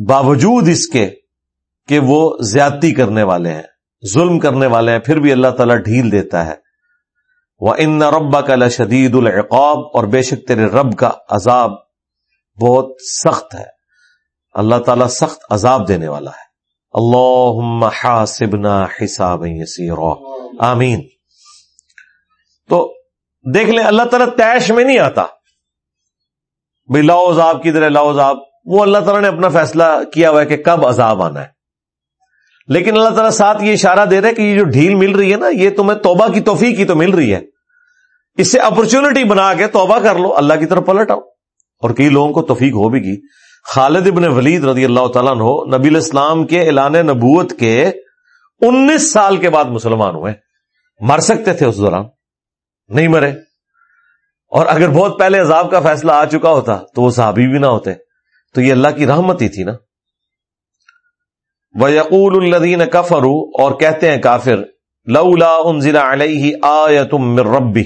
باوجود اس کے کہ وہ زیادتی کرنے والے ہیں، ظلم کرنے والے ہیں، پھر بھی اللہ تعالیٰ ڈھیل دیتا ہے۔ وہ ان ربا کا لشدید العقاب، اور بے شک تیرے رب کا عذاب بہت سخت ہے۔ اللہ تعالیٰ سخت عذاب دینے والا ہے۔ اللہ حاسبنا حساب آمین۔ تو دیکھ لیں، اللہ تعالیٰ تیش میں نہیں آتا۔ بھائی لاؤ عذاب کی طرح لاؤ عذاب؟ وہ اللہ تعالیٰ نے اپنا فیصلہ کیا ہوا ہے کہ کب عذاب آنا ہے۔ لیکن اللہ تعالیٰ ساتھ یہ اشارہ دے رہے کہ یہ جو ڈھیل مل رہی ہے نا، یہ تمہیں توبہ کی توفیق کی تو مل رہی ہے۔ اس سے اپرچونٹی بنا کے توبہ کر لو، اللہ کی طرف پلٹ آؤ اور کئی لوگوں کو توفیق ہو بھی گی خالد ابن ولید رضی اللہ تعالیٰ ہو نبی الاسلام کے اعلان نبوت کے انیس سال کے بعد مسلمان ہوئے۔ مر سکتے تھے اس دوران۔ نہیں مرے۔ اور اگر بہت پہلے عذاب کا فیصلہ آ چکا ہوتا تو وہ صحابی بھی نہ ہوتے۔ تو یہ اللہ کی رحمت ہی تھی نا۔ وہ یقول الدین کفرو اور کہتے ہیں کافر، لولا انزل علیہ آ تم ربی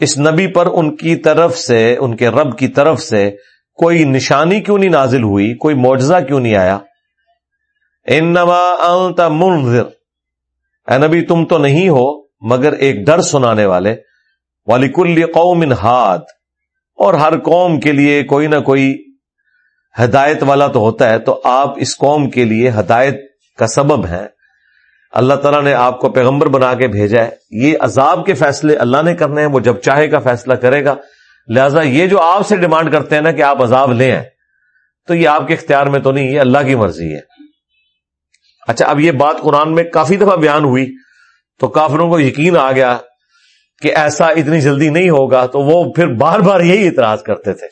اس نبی پر ان کی طرف سے، ان کے رب کی طرف سے کوئی نشانی کیوں نہیں نازل ہوئی؟ کوئی معجزہ کیوں نہیں آیا؟ انما انت منذر۔ اے نبی، تم تو نہیں ہو، مگر ایک ڈر سنانے والے۔ والی کل قوم ہاتھ اور ہر قوم کے لیے کوئی نہ کوئی ہدایت والا تو ہوتا ہے، تو آپ اس قوم کے لیے ہدایت کا سبب ہے اللہ تعالیٰ نے آپ کو پیغمبر بنا کے بھیجا ہے۔ یہ عذاب کے فیصلے اللہ نے کرنے ہیں، وہ جب چاہے گا فیصلہ کرے گا۔ لہذا یہ جو آپ سے ڈیمانڈ کرتے ہیں نا کہ آپ عذاب لیں تو یہ آپ کے اختیار میں تو نہیں، یہ اللہ کی مرضی ہے۔ اچھا اب یہ بات قرآن میں کافی دفعہ بیان ہوئی، تو کافروں کو یقین آ گیا کہ ایسا اتنی جلدی نہیں ہوگا تو وہ پھر بار بار یہی اعتراض کرتے تھے۔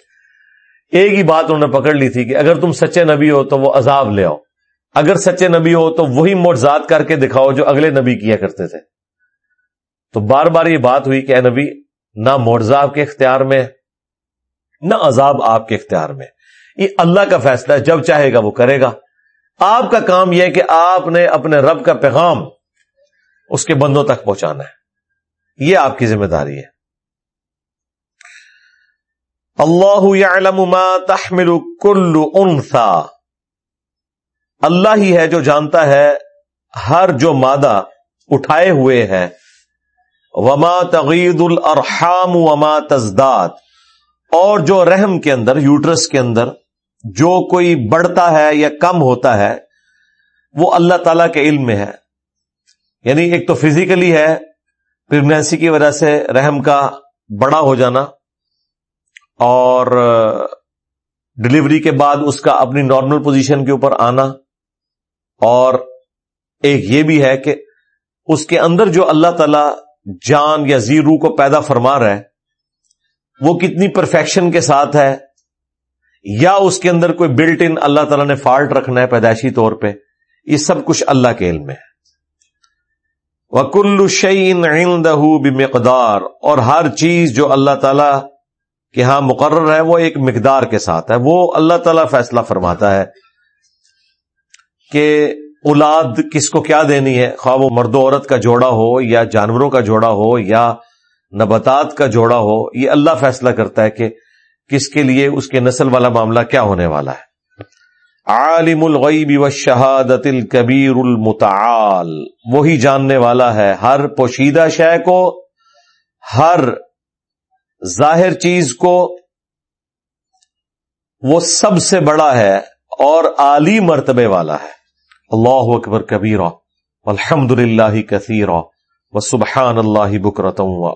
ایک ہی بات انہوں نے پکڑ لی تھی کہ اگر تم سچے نبی ہو تو وہ عذاب لے آؤ۔ اگر سچے نبی ہو تو وہی موجزات کر کے دکھاؤ جو اگلے نبی کیا کرتے تھے۔ تو بار بار یہ بات ہوئی کہ اے نبی، نہ معجزہ آپ کے اختیار میں، نہ عذاب آپ کے اختیار میں۔ یہ اللہ کا فیصلہ ہے، جب چاہے گا وہ کرے گا۔ آپ کا کام یہ ہے کہ آپ نے اپنے رب کا پیغام اس کے بندوں تک پہنچانا ہے۔ یہ آپ کی ذمہ داری ہے۔ اللہ يعلم ما تحمل كل انثى اللہ ہی ہے جو جانتا ہے ہر جو مادہ اٹھائے ہوئے ہے وما تغید الارحام وما تزداد۔ اور جو رحم کے اندر، یوٹرس کے اندر جو کوئی بڑھتا ہے یا کم ہوتا ہے، وہ اللہ تعالی کے علم میں ہے۔ یعنی ایک تو فزیکلی ہے پریگنینسی کی وجہ سے رحم کا بڑا ہو جانا اور ڈلیوری کے بعد اس کا اپنی نارمل پوزیشن کے اوپر آنا اور ایک یہ بھی ہے کہ اس کے اندر جو اللہ تعالی جان یا زیرو کو پیدا فرما رہا ہے، وہ کتنی پرفیکشن کے ساتھ ہے، یا اس کے اندر کوئی بلٹ ان اللہ تعالیٰ نے فالٹ رکھنا ہے پیدائشی طور پہ، یہ سب کچھ اللہ کے علم میں ہے۔ وکل شعین عندہ بمقدار اور ہر چیز جو اللہ تعالی کے ہاں مقرر ہے وہ ایک مقدار کے ساتھ ہے۔ وہ اللہ تعالیٰ فیصلہ فرماتا ہے کہ اولاد کس کو کیا دینی ہے؟ خواہ وہ مرد و عورت کا جوڑا ہو یا جانوروں کا جوڑا ہو یا نباتات کا جوڑا ہو، یہ اللہ فیصلہ کرتا ہے کہ کس کے لیے، اس کے نسل والا معاملہ کیا ہونے والا ہے۔ عالم الغیب و شہادت الکبیر المتعال۔ وہی جاننے والا ہے ہر پوشیدہ شے کو، ہر ظاہر چیز کو۔ وہ سب سے بڑا ہے اور عالی مرتبے والا ہے۔ اللہ اکبر کبیر الحمد للہ کثیر و سبحان اللہ بکرتم و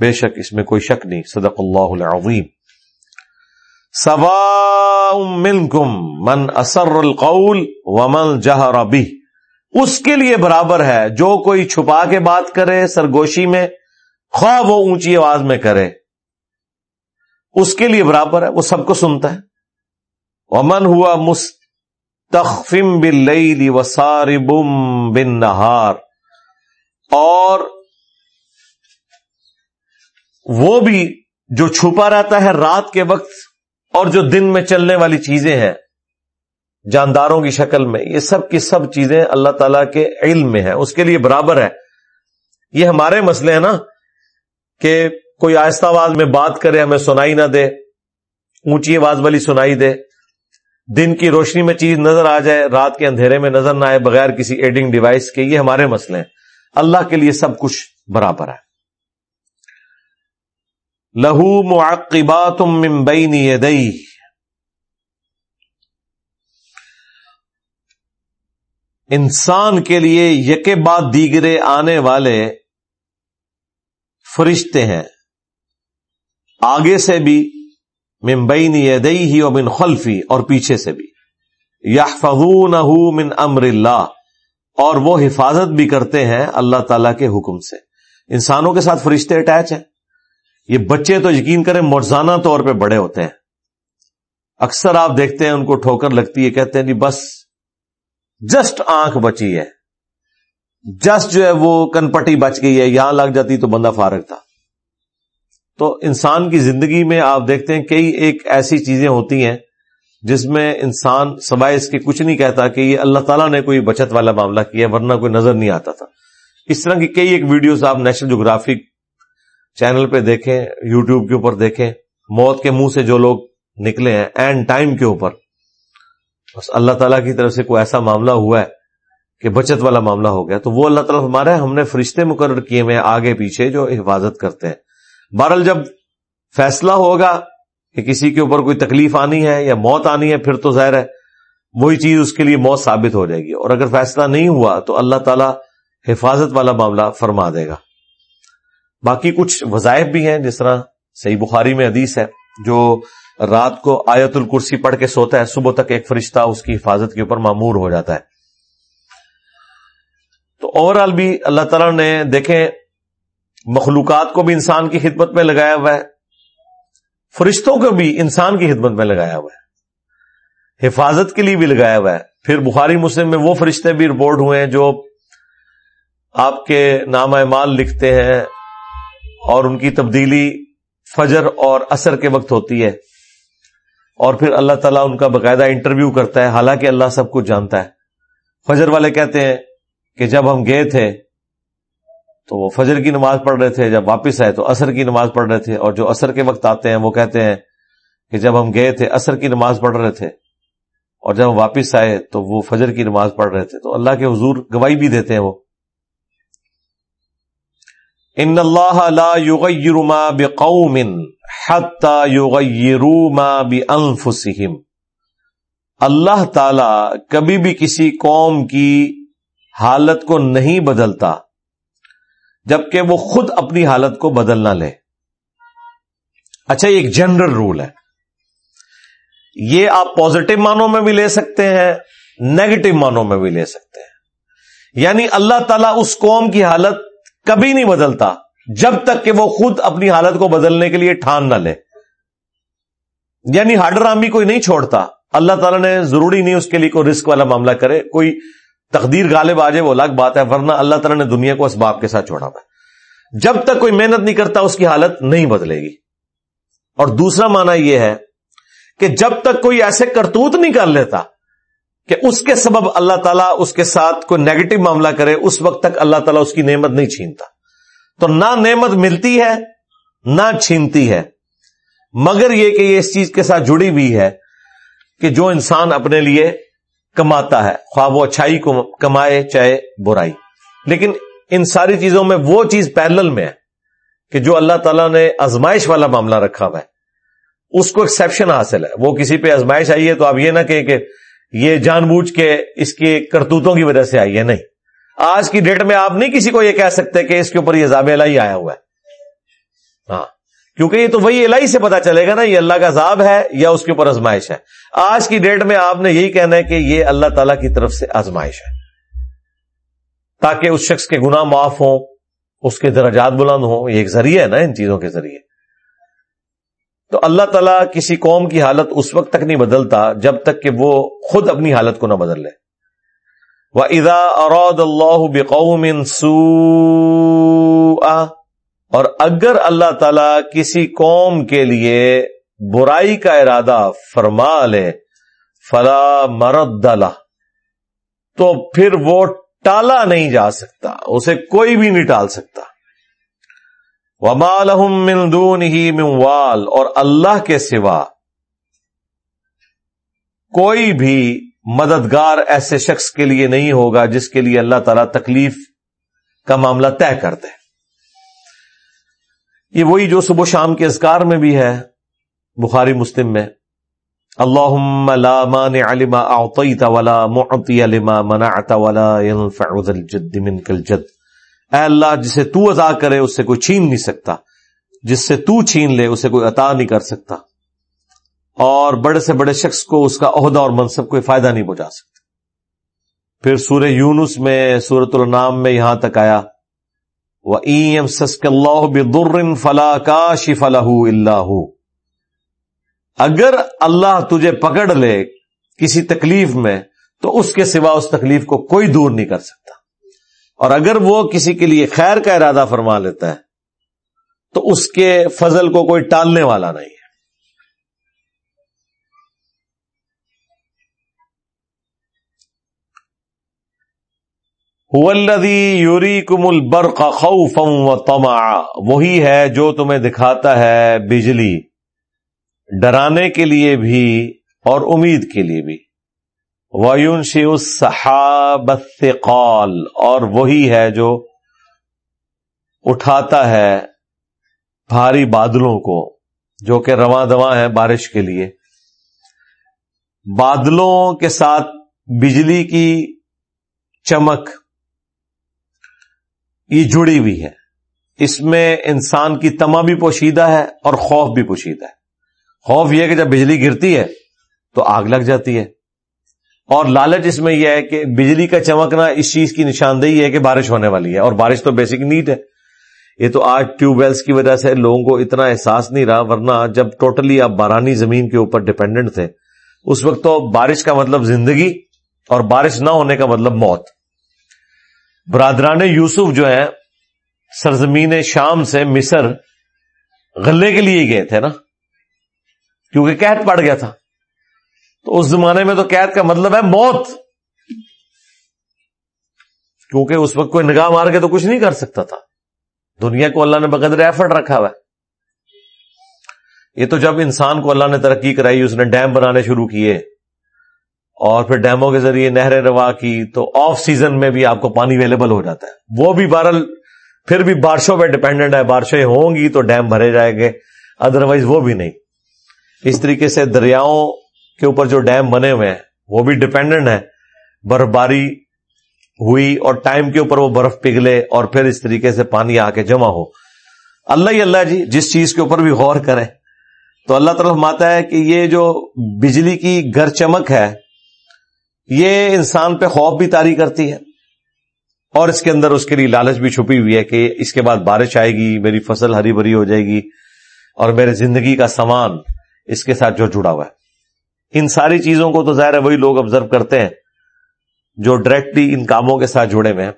بے شک اس میں کوئی شک نہیں۔ صدق اللہ العظیم۔ سوا منکم من اثر القول ومن جہر بھی اس کے لیے برابر ہے، جو کوئی چھپا کے بات کرے سرگوشی میں، خواہ وہ اونچی آواز میں کرے۔ اس کے لیے برابر ہے، وہ سب کو سنتا ہے۔ امن ہوا مستخفم بل وساربم بن نہار اور وہ بھی جو چھپا رہتا ہے رات کے وقت اور جو دن میں چلنے والی چیزیں ہیں، جانداروں کی شکل میں، یہ سب کی سب چیزیں اللہ تعالی کے علم میں ہیں، اس کے لیے برابر ہے یہ ہمارے مسئلے ہیں نا، کہ کوئی آہستہ آواز میں بات کرے، ہمیں سنائی نہ دے، اونچی آواز والی سنائی دے۔ دن کی روشنی میں چیز نظر آ جائے، رات کے اندھیرے میں نظر نہ آئے، بغیر کسی ایڈنگ ڈیوائس کے، یہ ہمارے مسئلے ہیں۔ اللہ کے لیے سب کچھ برابر ہے۔ لہو معقبات من بین یدئی انسان کے لیے یکے بعد دیگرے آنے والے فرشتے ہیں۔ آگے سے بھی ممبئی یدئی ہی اور من خلفی اور پیچھے سے بھی۔ یا من امر اللہ۔ اور وہ حفاظت بھی کرتے ہیں اللہ تعالی کے حکم سے۔ انسانوں کے ساتھ فرشتے اٹیچ ہیں۔ یہ بچے تو یقین کریں مرزانہ طور پہ بڑے ہوتے ہیں۔ اکثر آپ دیکھتے ہیں ان کو ٹھوکر لگتی ہے، کہتے ہیں جی بس جسٹ آنکھ بچی ہے۔ جسٹ جو ہے وہ کنپٹی بچ گئی ہے، یہاں لگ جاتی تو بندہ فارغ تھا۔ تو انسان کی زندگی میں آپ دیکھتے ہیں کئی ایک ایسی چیزیں ہوتی ہیں جس میں انسان سوائے اس کے کچھ نہیں کہتا کہ یہ اللہ تعالیٰ نے کوئی بچت والا معاملہ کیا، ورنہ کوئی نظر نہیں آتا تھا۔ اس طرح کی کئی ایک ویڈیوز آپ نیشنل جغرافک چینل پہ دیکھیں، یوٹیوب کے اوپر دیکھیں، موت کے منہ سے جو لوگ نکلے ہیں اینڈ ٹائم کے اوپر۔ بس اللہ تعالیٰ کی طرف سے کوئی ایسا معاملہ ہوا ہے کہ بچت والا معاملہ ہو گیا، تو وہ اللہ تعالیٰ ہمارے ہم نے فرشتے مقرر کیے ہوئے آگے پیچھے جو حفاظت کرتے ہیں۔ بہرحال جب فیصلہ ہوگا کہ کسی کے اوپر کوئی تکلیف آنی ہے یا موت آنی ہے، پھر تو ظاہر ہے وہی چیز اس کے لیے موت ثابت ہو جائے گی۔ اور اگر فیصلہ نہیں ہوا تو اللہ تعالیٰ حفاظت والا معاملہ فرما دے گا۔ باقی کچھ وظائف بھی ہیں، جس طرح صحیح بخاری میں حدیث ہے، جو رات کو آیت الکرسی پڑھ کے سوتا ہے، صبح تک ایک فرشتہ اس کی حفاظت کے اوپر معمور ہو جاتا ہے۔ تو اوور آل بھی اللہ تعالیٰ نے دیکھیں، مخلوقات کو بھی انسان کی خدمت میں لگایا ہوا ہے، فرشتوں کو بھی انسان کی خدمت میں لگایا ہوا ہے۔ حفاظت کے لیے بھی لگایا ہوا ہے۔ پھر بخاری مسلم میں وہ فرشتے بھی رپورٹ ہوئے ہیں جو آپ کے نام مال لکھتے ہیں اور ان کی تبدیلی فجر اور اثر کے وقت ہوتی ہے اور پھر اللہ تعالیٰ ان کا باقاعدہ انٹرویو کرتا ہے حالانکہ اللہ سب کچھ جانتا ہے فجر والے کہتے ہیں کہ جب ہم گئے تھے تو وہ فجر کی نماز پڑھ رہے تھے، جب واپس آئے تو اثر کی نماز پڑھ رہے تھے اور جو اثر کے وقت آتے ہیں وہ کہتے ہیں کہ جب ہم گئے تھے اثر کی نماز پڑھ رہے تھے اور جب ہم واپس آئے تو وہ فجر کی نماز پڑھ رہے تھے۔ تو اللہ کے حضور گواہی بھی دیتے ہیں وہ۔ ان اللہ لا یغیر ما بقوم حتى یغیروا ما بانفسهم اللہ تعالی کبھی بھی کسی قوم کی حالت کو نہیں بدلتا، جبکہ وہ خود اپنی حالت کو بدل نہ لے۔ اچھا یہ ایک جنرل رول ہے۔ یہ آپ پوزیٹو مانوں میں بھی لے سکتے ہیں نیگیٹو مانوں میں بھی لے سکتے ہیں۔ یعنی اللہ تعالیٰ اس قوم کی حالت کبھی نہیں بدلتا جب تک کہ وہ خود اپنی حالت کو بدلنے کے لیے ٹھان نہ لے۔ یعنی ہارڈر رامی کوئی نہیں چھوڑتا۔ اللہ تعالیٰ نے ضروری نہیں اس کے لیے کوئی رسک والا معاملہ کرے، کوئی تقدیر غالب آ جائے وہ الگ بات ہے، ورنہ اللہ تعالیٰ نے دنیا کو اسباب کے ساتھ چھوڑا ہوا جب تک کوئی محنت نہیں کرتا اس کی حالت نہیں بدلے گی۔ اور دوسرا مانا یہ ہے کہ جب تک کوئی ایسے کرتوت نہیں کر لیتا کہ اس کے سبب اللہ تعالیٰ اس کے ساتھ کوئی نیگیٹو معاملہ کرے، اس وقت تک اللہ تعالیٰ اس کی نعمت نہیں چھینتا۔ تو نہ نعمت ملتی ہے، نہ چھینتی ہے۔ مگر یہ کہ یہ اس چیز کے ساتھ جڑی ہوئی ہے کہ جو انسان اپنے لیے کماتا ہے، خواہ وہ اچھائی کو کمائے چاہے برائی۔ لیکن ان ساری چیزوں میں وہ چیز پیرل میں ہے کہ جو اللہ تعالیٰ نے ازمائش والا معاملہ رکھا ہوا ہے، اس کو ایکسپشن حاصل ہے۔ وہ کسی پہ ازمائش آئی ہے تو آپ یہ نہ کہیں کہ یہ جان بوجھ کے اس کے کرتوتوں کی وجہ سے آئی ہے، نہیں۔ آج کی ڈیٹ میں آپ نہیں کسی کو یہ کہہ سکتے کہ اس کے اوپر یہ زاب الہی آیا ہوا ہے۔ ہاں کیونکہ یہ تو وہی الہی سے پتا چلے گا نا، یہ اللہ کا عذاب ہے یا اس کے اوپر آزمائش ہے۔ آج کی ڈیٹ میں آپ نے یہی کہنا ہے کہ یہ اللہ تعالی کی طرف سے آزمائش ہے۔ تاکہ اس شخص کے گناہ معاف ہوں، اس کے درجات بلند ہوں، یہ ایک ذریعہ ہے نا ان چیزوں کے ذریعے۔ تو اللہ تعالیٰ کسی قوم کی حالت اس وقت تک نہیں بدلتا جب تک کہ وہ خود اپنی حالت کو نہ بدل لے۔ وہ ادا ارود اللہ بقوم سو اور اگر اللہ تعالی کسی قوم کے لیے برائی کا ارادہ فرما لے، فلا مرد تو پھر وہ ٹالا نہیں جا سکتا، اسے کوئی بھی نہیں ٹال سکتا۔ ومال دون ہی موال اور اللہ کے سوا کوئی بھی مددگار ایسے شخص کے لیے نہیں ہوگا جس کے لیے اللہ تعالی تکلیف کا معاملہ طے کر دے۔ یہ وہی جو صبح شام کے اذکار میں بھی ہے، بخاری، مسلم میں۔ اللہ لا مانع لما اعطیت ولا معطی لما منعت ولا ينفع ذا الجد منك الجد اے اللہ، جسے تو عطا کرے، اس سے کوئی چھین نہیں سکتا۔ جس سے تو چھین لے، اسے کوئی عطا نہیں کر سکتا۔ اور بڑے سے بڑے شخص کو اس کا عہدہ اور منصب کوئی فائدہ نہیں پہنچا سکتا۔ پھر سورہ یونس میں سورت النام میں یہاں تک آیا۔ وہ ایم سسک اللہ بدر فلا کا شف اللہ اگر اللہ تجھے پکڑ لے کسی تکلیف میں، تو اس کے سوا اس تکلیف کو کوئی دور نہیں کر سکتا۔ اور اگر وہ کسی کے لیے خیر کا ارادہ فرما لیتا ہے، تو اس کے فضل کو کوئی ٹالنے والا نہیں ہے۔ یوری کم کا و تما وہی ہے جو تمہیں دکھاتا ہے بجلی، ڈرانے کے لیے بھی اور امید کے لیے بھی۔ ویون شیو صحابت قال اور وہی ہے جو اٹھاتا ہے بھاری بادلوں کو، جو کہ رواں دواں ہے بارش کے لیے۔ بادلوں کے ساتھ بجلی کی چمک یہ جڑی ہوئی ہے۔ اس میں انسان کی تما بھی پوشیدہ ہے اور خوف بھی پوشیدہ ہے۔ خوف یہ کہ جب بجلی گرتی ہے تو آگ لگ جاتی ہے۔ اور لالچ اس میں یہ ہے کہ بجلی کا چمکنا اس چیز کی نشاندہی ہے کہ بارش ہونے والی ہے اور بارش تو بیسک نیٹ ہے۔ یہ تو آج ٹیوب ویلس کی وجہ سے لوگوں کو اتنا احساس نہیں رہا، ورنہ جب ٹوٹلی آپ بارانی زمین کے اوپر ڈپینڈنٹ تھے، اس وقت تو بارش کا مطلب زندگی اور بارش نہ ہونے کا مطلب موت۔ برادران یوسف جو ہے سرزمین شام سے مصر غلے کے لیے گئے تھے نا؟ کیونکہ قید پڑ گیا تھا۔ تو اس زمانے میں تو قید کا مطلب ہے موت۔ کیونکہ اس وقت کوئی نگاہ مار کے تو کچھ نہیں کر سکتا تھا۔ دنیا کو اللہ نے بقدر ایفرٹ رکھا ہوا ہے۔ یہ تو جب انسان کو اللہ نے ترقی کرائی، اس نے ڈیم بنانے شروع کیے اور پھر ڈیموں کے ذریعے نہریں روا کی، تو آف سیزن میں بھی آپ کو پانی اویلیبل ہو جاتا ہے۔ وہ بھی بارل پھر بھی بارشوں پہ ڈپینڈنٹ ہے۔ بارشیں ہوں گی تو ڈیم بھرے جائیں گے ادروائز وہ بھی نہیں۔ اس طریقے سے دریاؤں کے اوپر جو ڈیم بنے ہوئے ہیں، وہ بھی ڈپینڈنٹ ہے برف باری ہوئی اور ٹائم کے اوپر وہ برف پگھلے اور پھر اس طریقے سے پانی آ کے جمع ہو۔ اللہ ہی اللہ جی جس چیز کے اوپر بھی غور کریں۔ تو اللہ طرف ماتا ہے کہ یہ جو بجلی کی گر چمک ہے، یہ انسان پہ خوف بھی تاری کرتی ہے۔ اور اس کے اندر اس کے لیے لالچ بھی چھپی ہوئی ہے کہ اس کے بعد بارش آئے گی، میری فصل ہری بھری ہو جائے گی اور میرے زندگی کا سامان اس کے ساتھ جو جڑا ہوا ہے۔ ان ساری چیزوں کو تو ظاہر ہے وہی لوگ آبزرو کرتے ہیں جو ڈائریکٹلی ان کاموں کے ساتھ جڑے ہوئے ہیں۔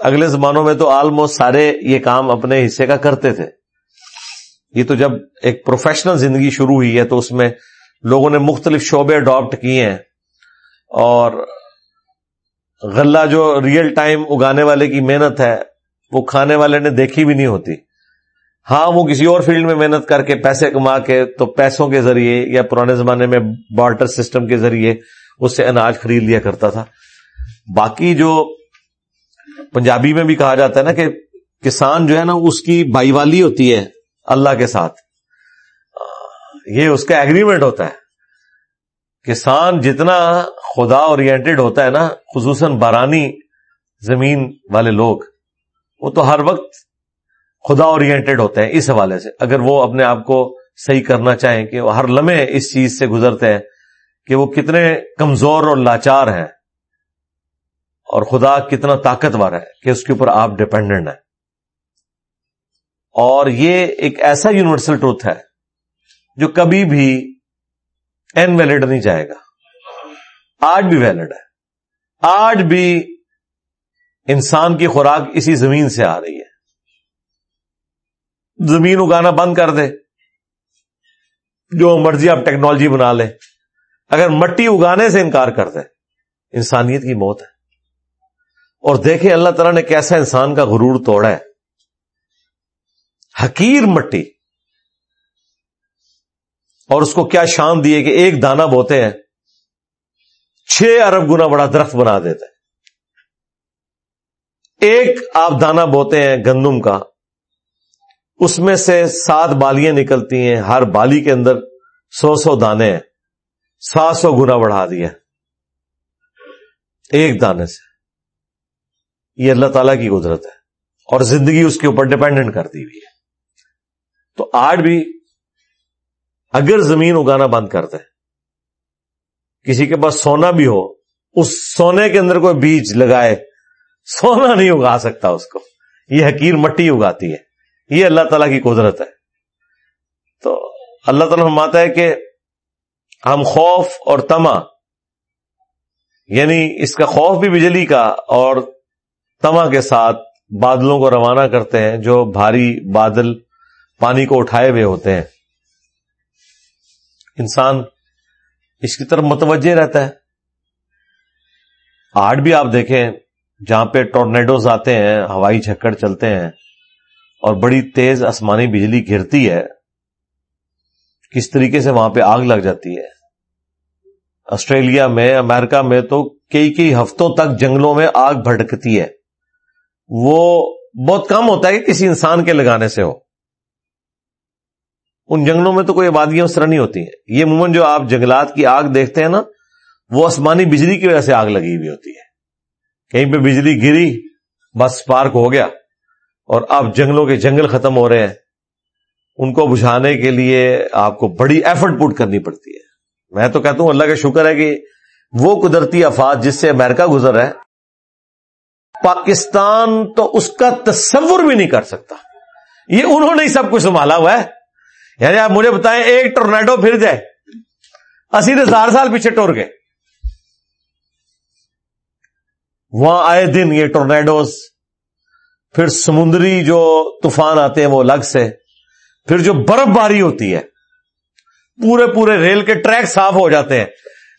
اگلے زمانوں میں تو آلموسٹ سارے یہ کام اپنے حصے کا کرتے تھے۔ یہ تو جب ایک پروفیشنل زندگی شروع ہوئی ہے تو اس میں لوگوں نے مختلف شعبے اڈاپٹ کیے ہیں۔ اور غلہ جو ریئل ٹائم اگانے والے کی محنت ہے، وہ کھانے والے نے دیکھی بھی نہیں ہوتی۔ ہاں وہ کسی اور فیلڈ میں محنت کر کے پیسے کما کے تو پیسوں کے ذریعے یا پرانے زمانے میں بارٹر سسٹم کے ذریعے اس سے اناج خرید لیا کرتا تھا۔ باقی جو پنجابی میں بھی کہا جاتا ہے نا کہ کسان جو ہے نا، اس کی بائی والی ہوتی ہے اللہ کے ساتھ۔ یہ اس کا ایگریمنٹ ہوتا ہے۔ کسان جتنا خدا اورینٹیڈ ہوتا ہے نا، خصوصاً بارانی زمین والے لوگ، وہ تو ہر وقت خدا اورینٹیڈ ہوتے ہیں اس حوالے سے۔ اگر وہ اپنے آپ کو صحیح کرنا چاہیں کہ وہ ہر لمحے اس چیز سے گزرتے ہیں کہ وہ کتنے کمزور اور لاچار ہیں اور خدا کتنا طاقتور ہے کہ اس کے اوپر آپ ڈپینڈنٹ ہیں۔ اور یہ ایک ایسا یونیورسل ٹروتھ ہے جو کبھی بھی این ویلڈ نہیں جائے گا۔ آج بھی ویلڈ ہے۔ آج بھی انسان کی خوراک اسی زمین سے آ رہی ہے۔ زمین اگانا بند کر دے۔ جو مرضی آپ ٹیکنالوجی بنا لیں۔ اگر مٹی اگانے سے انکار کر دے۔ انسانیت کی موت ہے۔ اور دیکھیں اللہ تعالیٰ نے کیسا انسان کا غرور توڑا ہے۔ حقیر مٹی۔ اور اس کو کیا شان دیے کہ ایک دانا بوتے ہیں۔ چھ ارب گنا بڑا درخت بنا دیتے ایک آپ دانا بوتے ہیں گندم کا۔ اس میں سے سات بالیاں نکلتی ہیں، ہر بالی کے اندر سو سو دانے ہیں، سات سو گنا بڑھا دیا ایک دانے سے۔ یہ اللہ تعالی کی قدرت ہے، اور زندگی اس کے اوپر ڈپینڈنٹ کر دی ہوئی ہے۔ تو آج بھی اگر زمین اگانا بند کر دے کسی کے پاس سونا بھی ہو، اس سونے کے اندر کوئی بیج لگائے، سونا نہیں اگا سکتا اس کو۔ یہ حقیر مٹی اگاتی ہے۔ یہ اللہ تعالیٰ کی قدرت ہے۔ تو اللہ تعالیٰ فرماتا ہے کہ ہم خوف اور تما یعنی اس کا خوف بھی بجلی کا اور تما کے ساتھ بادلوں کو روانہ کرتے ہیں، جو بھاری بادل پانی کو اٹھائے ہوئے ہوتے ہیں۔ انسان اس کی طرف متوجہ رہتا ہے۔ آج بھی آپ دیکھیں، جہاں پہ ٹورنیڈوز آتے ہیں، ہوائی جھکڑ چلتے ہیں اور بڑی تیز آسمانی بجلی گرتی ہے، کس طریقے سے وہاں پہ آگ لگ جاتی ہے؟ آسٹریلیا میں، امریکہ میں تو کئی کئی ہفتوں تک جنگلوں میں آگ بھٹکتی ہے۔ وہ بہت کم ہوتا ہے کہ کسی انسان کے لگانے سے ہو۔ ان جنگلوں میں تو کوئی آبادیاں اس طرح نہیں ہوتی ہیں۔ یہ عموماً جو آپ جنگلات کی آگ دیکھتے ہیں نا، وہ آسمانی بجلی کی وجہ سے آگ لگی ہوئی ہوتی ہے۔ کہیں پہ بجلی گری، بس پارک ہو گیا۔ اور اب جنگلوں کے جنگل ختم ہو رہے ہیں، ان کو بجھانے کے لیے آپ کو بڑی ایفرٹ پٹ کرنی پڑتی ہے۔ میں تو کہتا ہوں اللہ کا شکر ہے کہ وہ قدرتی افات جس سے امریکہ گزر ہے، پاکستان تو اس کا تصور بھی نہیں کر سکتا۔ یہ انہوں نے ہی سب کچھ سنبھالا ہوا ہے۔ یعنی آپ مجھے بتائیں، ایک ٹورنیڈو پھر جائے، اسی ہزار سال پیچھے ٹور گئے۔ وہاں آئے دن یہ ٹورنیڈوز پھر سمندری جو طوفان آتے ہیں وہ الگ سے، پھر جو برف باری ہوتی ہے، پورے پورے ریل کے ٹریک صاف ہو جاتے ہیں۔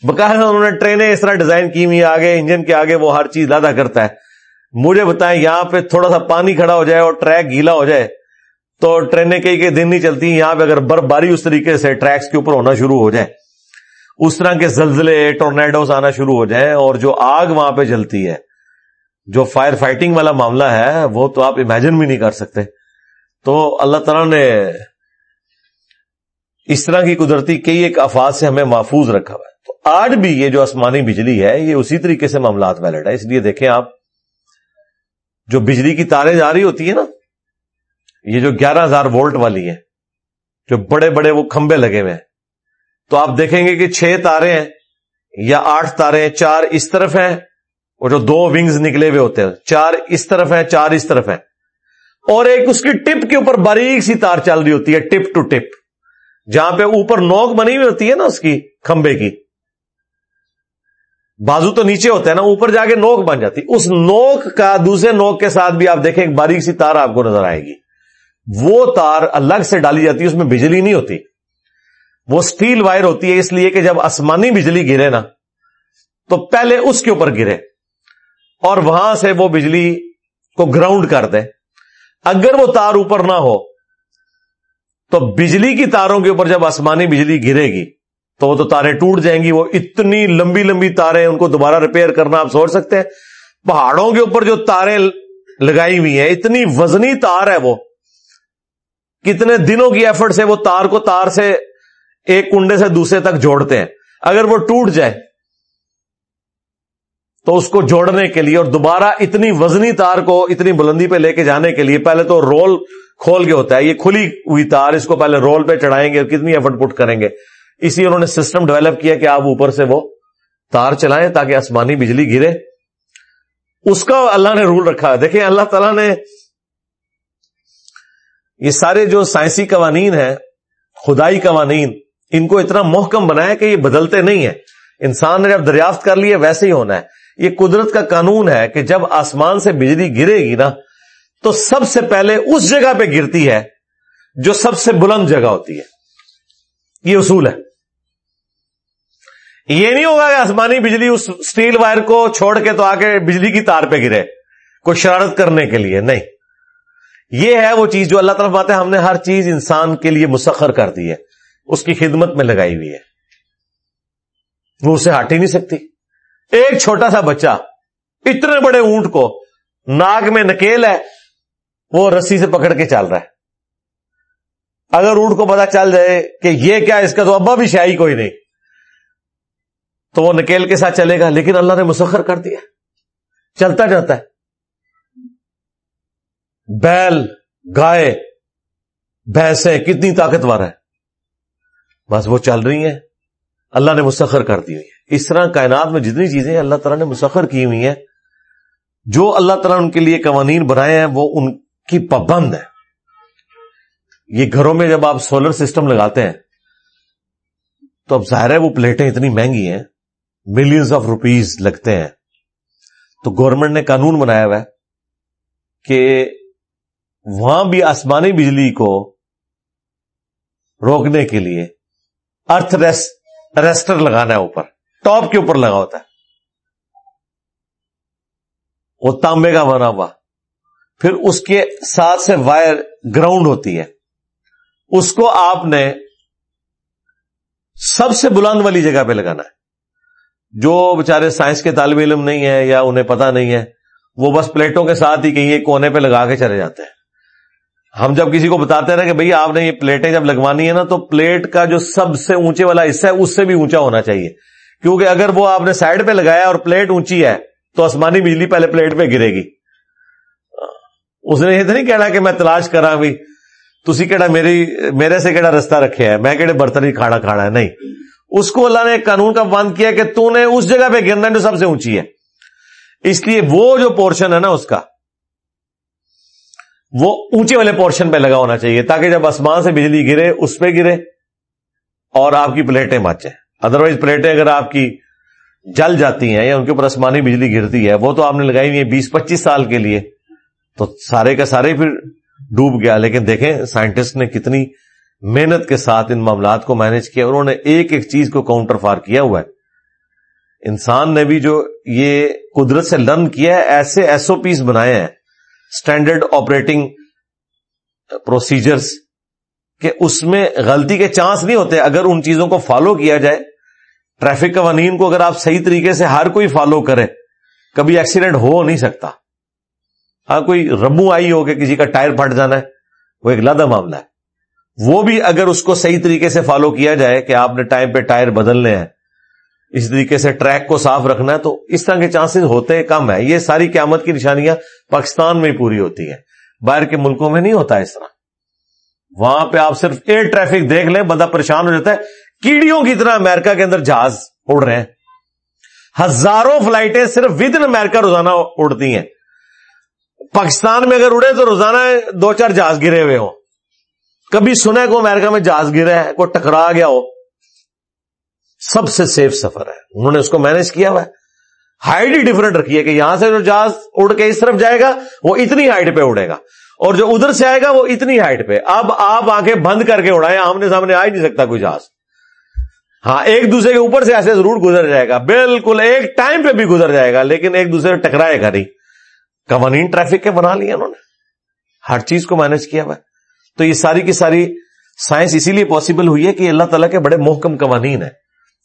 باقاعدہ انہوں نے ٹرینیں اس طرح ڈیزائن کی ہوئی آگے انجن کے آگے وہ ہر چیز ادا کرتا ہے۔ مجھے بتائیں، یہاں پہ تھوڑا سا پانی کھڑا ہو جائے اور ٹریک گیلا ہو جائے تو ٹرینیں کئی کئی دن نہیں چلتی، یہاں پہ اگر برف باری اس طریقے سے ٹریکس کے اوپر ہونا شروع ہو جائے۔ اس طرح کے زلزلے، ٹورنیڈوز آنا شروع ہو جائیں اور جو آگ وہاں پہ جلتی ہے۔ جو فائر فائٹنگ والا معاملہ ہے، وہ تو آپ امیجن بھی نہیں کر سکتے۔ تو اللہ تعالیٰ نے اس طرح کی قدرتی کئی ایک افاد سے ہمیں محفوظ رکھا ہوا ہے۔ تو آج بھی یہ جو آسمانی بجلی ہے، یہ اسی طریقے سے معاملات ویلڈ ہے۔ اس لیے دیکھیں آپ، جو بجلی کی تاریں جاری ہوتی ہیں نا، یہ جو گیارہ ہزار وولٹ والی ہے جو بڑے بڑے وہ کھمبے لگے ہوئے ہیں۔ تو آپ دیکھیں گے کہ چھ تارے ہیں یا آٹھ تارے ہیں، چار اس طرف ہیں۔ اور جو دو ونگز نکلے ہوئے ہوتے ہیں، چار اس طرف ہیں، چار اس طرف ہیں۔ اور ایک اس کی ٹپ کے اوپر باریک سی تار چل رہی ہوتی ہے، ٹپ ٹو ٹپ۔ جہاں پہ اوپر نوک بنی ہوئی ہوتی ہے نا اس کی، کھمبے کی۔ بازو تو نیچے ہوتا ہے نا، اوپر جا کے نوک بن جاتی۔ اس نوک کا دوسرے نوک کے ساتھ بھی آپ دیکھیں، ایک باریک سی تار آپ کو نظر آئے گی۔ وہ تار الگ سے ڈالی جاتی ہے، اس میں بجلی نہیں ہوتی۔ وہ سٹیل وائر ہوتی ہے، اس لیے کہ جب آسمانی بجلی گرے نا، تو پہلے اس کے اوپر گرے۔ اور وہاں سے وہ بجلی کو گراؤنڈ کر دے اگر وہ تار اوپر نہ ہو، تو بجلی کی تاروں کے اوپر جب آسمانی بجلی گرے گی، تو وہ تو تاریں ٹوٹ جائیں گی۔ وہ اتنی لمبی لمبی تاریں ان کو دوبارہ ریپیئر کرنا آپ سوچ سکتے ہیں۔ پہاڑوں کے اوپر جو تاریں لگائی ہوئی ہیں، اتنی وزنی تار ہے وہ۔ کتنے دنوں کی ایفرٹ سے وہ تار کو تار سے ایک کنڈے سے دوسرے تک جوڑتے ہیں۔ اگر وہ ٹوٹ جائے تو اس کو جوڑنے کے لیے اور دوبارہ اتنی وزنی تار کو اتنی بلندی پہ لے کے جانے کے لیے پہلے تو رول کھول کے ہوتا ہے، یہ کھلی ہوئی تار، اس کو پہلے رول پہ چڑھائیں گے کتنی ایفرٹ پٹ کریں گے۔ اسی انہوں نے سسٹم ڈیولپ کیا کہ آپ اوپر سے وہ تار چلائیں تاکہ آسمانی بجلی گرے۔ اس کا اللہ نے رول رکھا ہے۔ دیکھیں، اللہ تعالیٰ نے یہ سارے جو سائنسی قوانین ہیں، خدائی قوانین، ان کو اتنا محکم بنایا کہ یہ بدلتے نہیں ہیں۔ انسان نے جب دریافت کر لیا ویسے ہی ہونا ہے۔ یہ قدرت کا قانون ہے کہ جب آسمان سے بجلی گرے گی نا، تو سب سے پہلے اس جگہ پہ گرتی ہے جو سب سے بلند جگہ ہوتی ہے۔ یہ اصول ہے۔ یہ نہیں ہوگا کہ آسمانی بجلی اس سٹیل وائر کو چھوڑ کے تو آ کے بجلی کی تار پہ گرے، کوئی شرارت کرنے کے لیے نہیں۔ یہ ہے وہ چیز جو اللہ تعالیٰ بات ہے ہم نے ہر چیز انسان کے لیے مسخر کر دی ہے۔ اس کی خدمت میں لگائی ہوئی ہے۔ وہ اسے ہٹ ہی نہیں سکتی۔ ایک چھوٹا سا بچہ، اتنے بڑے اونٹ کو ناک میں نکیل ہے، وہ رسی سے پکڑ کے چل رہا ہے۔ اگر اونٹ کو پتا چل جائے کہ یہ کیا اس کا تو ابا بھی شاہی کوئی نہیں۔ تو وہ نکیل کے ساتھ چلے گا، لیکن اللہ نے مسخر کر دیا۔ چلتا جاتا ہے۔ بیل، گائے، بھینسیں، کتنی طاقتور ہے۔ بس وہ چل رہی ہیں۔ اللہ نے مسخر کر دی ہوئی ہے اس طرح کائنات میں جتنی چیزیں اللہ تعالیٰ نے مسخر کی ہوئی ہیں، جو اللہ تعالیٰ نے ان کے لیے قوانین بنائے ہیں، وہ ان کی پابند ہے یہ گھروں میں جب آپ سولر سسٹم لگاتے ہیں، تو اب ظاہر ہے وہ پلیٹیں اتنی مہنگی ہیں ملینز آف روپیز لگتے ہیں۔ تو گورنمنٹ نے قانون بنایا ہوا ہے کہ وہاں بھی آسمانی بجلی کو روکنے کے لیے ارتھ ریسٹر لگانا ہے اوپر۔ ٹاپ کے اوپر لگا ہوتا ہے۔ وہ تانبے کا بنا ہوا۔ پھر اس کے ساتھ سے وائر گراؤنڈ ہوتی ہے۔ اس کو آپ نے سب سے بلند والی جگہ پہ لگانا ہے۔ جو بےچارے سائنس کے طالب علم نہیں ہے یا انہیں پتا نہیں ہے، وہ بس پلیٹوں کے ساتھ ہی کہیں ایک کونے پہ لگا کے چلے جاتے ہیں۔ ہم جب کسی کو بتاتے ہیں نا کہ بھئی آپ نے یہ پلیٹیں جب لگوانی ہے نا، تو پلیٹ کا جو سب سے اونچے والا حصہ ہے، اس سے بھی اونچا ہونا چاہیے۔ کیونکہ اگر وہ آپ نے سائڈ پہ لگایا اور پلیٹ اونچی ہے، تو آسمانی بجلی پہلے پلیٹ پہ گرے گی۔ اس نے یہ تو نہیں کہنا کہ میں تلاش کرا بھی تھی کہڑا میری، میرے سے کہڑا رستہ رکھے ہے، میں کہڑے برتن ہی کھانا کھانا ہے، نہیں۔ اس کو اللہ نے ایک قانون کا بند کیا کہ تو نے اس جگہ پہ گرنا جو سب سے اونچی ہے۔ اس لیے وہ جو پورشن ہے نا اس کا، وہ اونچے والے پورشن پہ لگا ہونا چاہیے تاکہ جب آسمان سے بجلی گرے، اس پہ گرے اور آپ کی پلیٹیں بچیں ادروائز پلیٹیں اگر آپ کی جل جاتی ہیں یا ان کے اوپر آسمانی بجلی گرتی ہے، وہ تو آپ نے لگائی ہوئی ہے بیس پچیس سال کے لیے۔ تو سارے کا سارے پھر ڈوب گیا۔ لیکن دیکھیں سائنٹسٹ نے کتنی محنت کے ساتھ ان معاملات کو مینج کیا انہوں نے ایک ایک چیز کو کاؤنٹر فار کیا ہوا ہے۔ انسان نے بھی جو یہ قدرت سے لرن کیا ہے، ایسے ایس او پیز بنائے ہیں۔ اسٹینڈرڈ آپریٹنگ پروسیجرز کہ اس میں غلطی کے چانس نہیں ہوتے اگر ان چیزوں کو فالو کیا جائے۔ ٹریفک قوانین کو اگر آپ صحیح طریقے سے ہر کوئی فالو کرے کبھی ایکسیڈنٹ ہو نہیں سکتا۔ ہاں کوئی ربو آئی ہو کہ کسی کا ٹائر پھٹ جانا ہے، وہ ایک لادہ معاملہ ہے۔ وہ بھی اگر اس کو صحیح طریقے سے فالو کیا جائے کہ آپ نے ٹائم پہ ٹائر بدلنے ہیں، اس طریقے سے ٹریک کو صاف رکھنا ہے، تو اس طرح کے چانسز ہوتے کم ہے یہ ساری قیامت کی نشانیاں پاکستان میں ہی پوری ہوتی ہیں۔ باہر کے ملکوں میں نہیں ہوتا اس طرح۔ وہاں پہ آپ صرف ایئر ٹریفک دیکھ لیں، بندہ پریشان ہو جاتا ہے۔ کیڑیوں کی طرح امیرکا کے اندر جہاز اڑ رہے ہیں۔ ہزاروں فلائٹیں صرف ود ان امیرکا روزانہ اڑتی ہیں۔ پاکستان میں اگر اڑے تو روزانہ دو چار جہاز گرے ہوئے ہوں۔ کبھی سنا کو امیرکا میں جہاز گرا ہے، کوئی ٹکرا گیا ہو۔ سب سے سیف سفر ہے۔ انہوں نے اس کو مینج کیا ہوا ہے۔ ہائٹ ہی ڈفرنٹ رکھی ہے کہ یہاں سے جو جہاز اڑ کے اس طرف جائے گا، وہ اتنی ہائٹ پہ اڑے گا۔ اور جو ادھر سے آئے گا وہ اتنی ہائٹ پہ۔ اب آپ آنکھیں بند کر کے اڑائیں، آمنے سامنے آ ہی نہیں سکتا کوئی جہاز۔ ہاں ایک دوسرے کے اوپر سے ایسے ضرور گزر جائے گا۔ بالکل ایک ٹائم پہ بھی گزر جائے گا، لیکن ایک دوسرے ٹکرائے گا نہیں۔ قوانین ٹریفک کے بنا لیے انہوں نے۔ ہر چیز کو مینج کیا ہوا تو یہ ساری کی ساری سائنس اسی لیے پاسبل ہوئی ہے کہ اللہ تعالیٰ کے بڑے محکم قوانین ہیں۔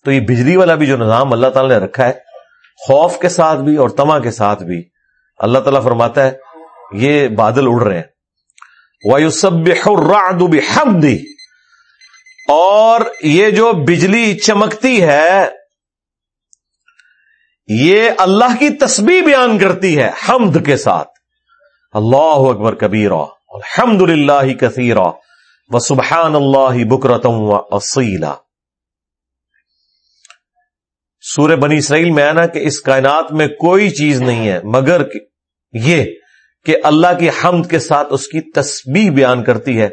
تو یہ بجلی والا بھی جو نظام اللہ تعالیٰ نے رکھا ہے، خوف کے ساتھ بھی اور تما کے ساتھ بھی اللہ تعالیٰ فرماتا ہے یہ بادل اڑ رہے ہیں۔ وایو سب بحمدی اور یہ جو بجلی چمکتی ہے، یہ اللہ کی تسبیح بیان کرتی ہے حمد کے ساتھ۔ اللہ اکبر کبیر الحمد للہ کثیرہ۔ و سبحان اللہ بکرتم و اصیلا سورہ بنی اسرائیل میں ہے نا کہ اس کائنات میں کوئی چیز نہیں ہے، مگر یہ کہ اللہ کی حمد کے ساتھ اس کی تسبیح بیان کرتی ہے،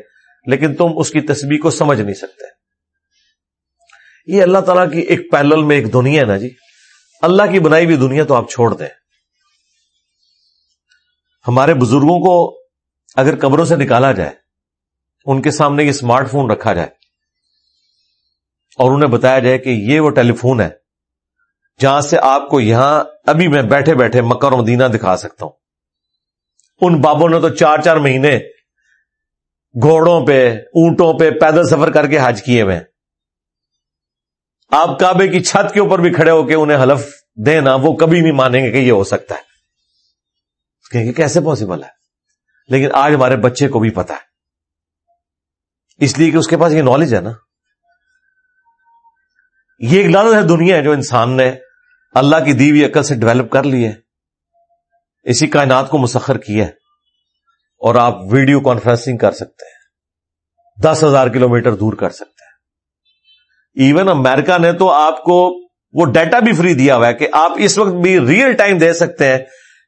لیکن تم اس کی تسبیح کو سمجھ نہیں سکتے۔ یہ اللہ تعالیٰ کی ایک پیلل میں ایک دنیا ہے نا جی۔ اللہ کی بنائی ہوئی دنیا تو آپ چھوڑ دیں۔ ہمارے بزرگوں کو اگر قبروں سے نکالا جائے، ان کے سامنے یہ اسمارٹ فون رکھا جائے، اور انہیں بتایا جائے کہ یہ وہ ٹیلی فون ہے، جہاں سے آپ کو یہاں ابھی میں بیٹھے بیٹھے مکر مدینہ دکھا سکتا ہوں۔ ان بابوں نے تو چار چار مہینے گھوڑوں پہ، اونٹوں پہ پیدل سفر کر کے حج کیے ہوئے۔ آپ کعبے کی چھت کے اوپر بھی کھڑے ہو کے انہیں حلف دینا، وہ کبھی نہیں مانیں گے کہ یہ ہو سکتا ہے۔ کہ کیسے پاسبل ہے؟ لیکن آج ہمارے بچے کو بھی پتا ہے۔ اس لیے کہ اس کے پاس یہ نالج ہے نا۔ یہ ایک لالچ ہے دنیا ہے جو انسان نے اللہ کی دیوی عقل سے ڈیولپ کر لی ہے۔ اسی کائنات کو مسخر کیا ہے اور آپ ویڈیو کانفرنسنگ کر سکتے ہیں۔ دس ہزار کلو میٹر دور کر سکتے ہیں۔ ایون امیرکا نے تو آپ کو وہ ڈیٹا بھی فری دیا ہوا ہے کہ آپ اس وقت بھی ریئل ٹائم دے سکتے ہیں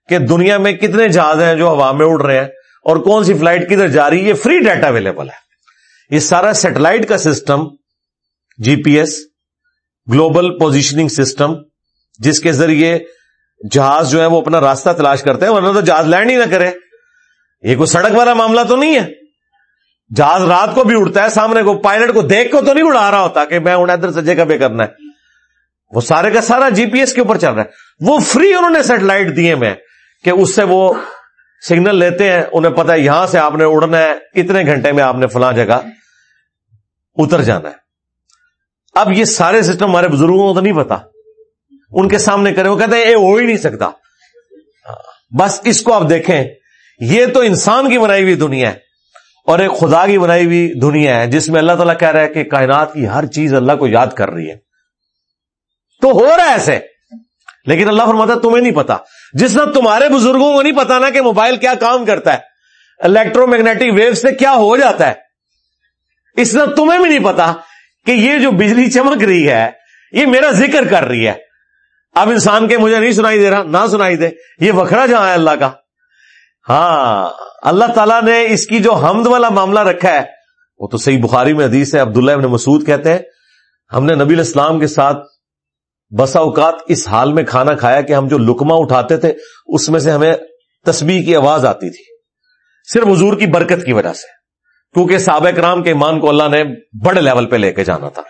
کہ دنیا میں کتنے جہاز ہیں جو ہوا میں اڑ رہے ہیں اور کون سی فلائٹ کدھر جا رہی ہے۔ یہ فری ڈیٹا اویلیبل ہے۔ یہ سارا سیٹلائٹ کا system G P S global positioning system جس کے ذریعے جہاز جو ہے وہ اپنا راستہ تلاش کرتے ہیں ورنہ تو جہاز لینڈ ہی نہ کرے۔ یہ کوئی سڑک والا معاملہ تو نہیں ہے۔ جہاز رات کو بھی اڑتا ہے، سامنے کو پائلٹ کو دیکھ کو تو نہیں اڑا رہا ہوتا کہ میں اڑا ادھر سے جگہ پہ کرنا ہے۔ وہ سارے کا سارا جی پی ایس کے اوپر چل رہا ہے۔ وہ فری انہوں نے سیٹلائٹ دیے میں کہ اس سے وہ سگنل لیتے ہیں۔ انہیں پتا ہے یہاں سے آپ نے اڑنا ہے، اتنے گھنٹے میں آپ نے فلاں جگہ اتر جانا ہے۔ اب یہ سارے سسٹم ہمارے بزرگوں کو تو نہیں پتا ان کے سامنے کرے وہ کہتے ہیں یہ ہو ہی نہیں سکتا۔ بس اس کو آپ دیکھیں، یہ تو انسان کی بنائی ہوئی دنیا ہے اور ایک خدا کی بنائی ہوئی دنیا ہے، جس میں اللہ تعالیٰ کہہ رہا ہے کہ کائنات کی ہر چیز اللہ کو یاد کر رہی ہے۔ تو ہو رہا ہے ایسے۔ لیکن اللہ فرماتا تمہیں نہیں پتا۔ جس طرح تمہارے بزرگوں کو نہیں پتا نا کہ موبائل کیا کام کرتا ہے۔ الیکٹرو میگنیٹک ویو سے کیا ہو جاتا ہے۔ اس طرح تمہیں بھی نہیں پتا کہ یہ جو بجلی چمک رہی ہے، یہ میرا ذکر کر رہی ہے۔ اب انسان کے مجھے نہیں سنائی دے رہا، نہ سنائی دے۔ یہ وکھرا جہاں ہے اللہ کا۔ ہاں اللہ تعالیٰ نے اس کی جو حمد والا معاملہ رکھا ہے، وہ تو صحیح بخاری میں حدیث ہے، عبداللہ ابن مسعود کہتے ہیں، ہم نے نبی الاسلام کے ساتھ بسا اوقات اس حال میں کھانا کھایا کہ ہم جو لکما اٹھاتے تھے، اس میں سے ہمیں تسبیح کی آواز آتی تھی۔ صرف حضور کی برکت کی وجہ سے۔ کیونکہ سابق رام کے ایمان کو اللہ نے بڑے لیول پہ لے کے جانا تھا۔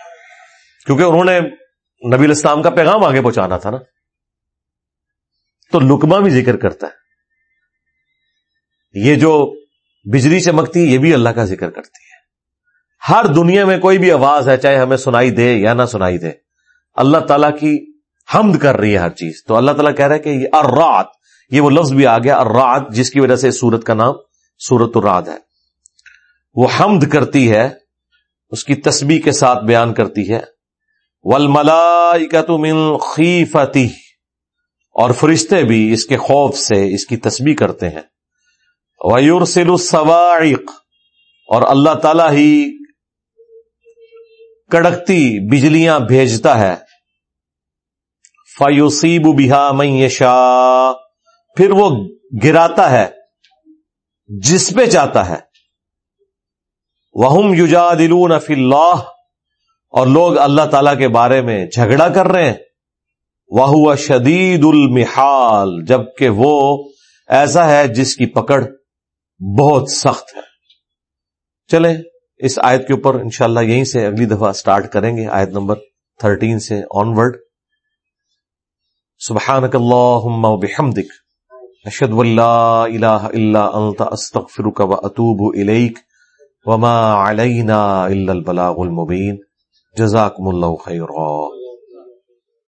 کیونکہ انہوں نے نبی الاسلام کا پیغام آگے پہنچانا تھا نا۔ تو لکما بھی ذکر کرتا ہے۔ یہ جو بجلی چمکتی یہ بھی اللہ کا ذکر کرتی ہے۔ ہر دنیا میں کوئی بھی آواز ہے، چاہے ہمیں سنائی دے یا نہ سنائی دے، اللہ تعالیٰ کی حمد کر رہی ہے ہر چیز۔ تو اللہ تعالیٰ کہہ رہا ہے کہ یہ ارات یہ وہ لفظ بھی آ گیا ارات جس کی وجہ سے سورت کا نام سورت الراد ہے۔ وہ حمد کرتی ہے، اس کی تسبیح کے ساتھ بیان کرتی ہے۔ ول ملا من خیفتی۔ اور فرشتے بھی اس کے خوف سے اس کی تسبیح کرتے ہیں۔ ویور سل اور اللہ تعالی ہی کڑکتی بجلیاں بھیجتا ہے۔ فیوسیب بہا میشا پھر وہ گراتا ہے جس پہ چاہتا ہے۔ وہ یوجا فی اللہ۔ اور لوگ اللہ تعالی کے بارے میں جھگڑا کر رہے ہیں۔ وہ شدید المحال، جبکہ وہ ایسا ہے جس کی پکڑ بہت سخت ہے۔ چلے اس آیت کے اوپر انشاءاللہ یہیں سے اگلی دفعہ سٹارٹ کریں گے، آیت نمبر تھرٹین سے آن ورڈ سبحانک اللہم و بحمدک، اشہد واللہ الہ الا انت، استغفرک و اتوب الیک، وما علینا الا البلاغ المبین۔ جزاکم اللہ خیر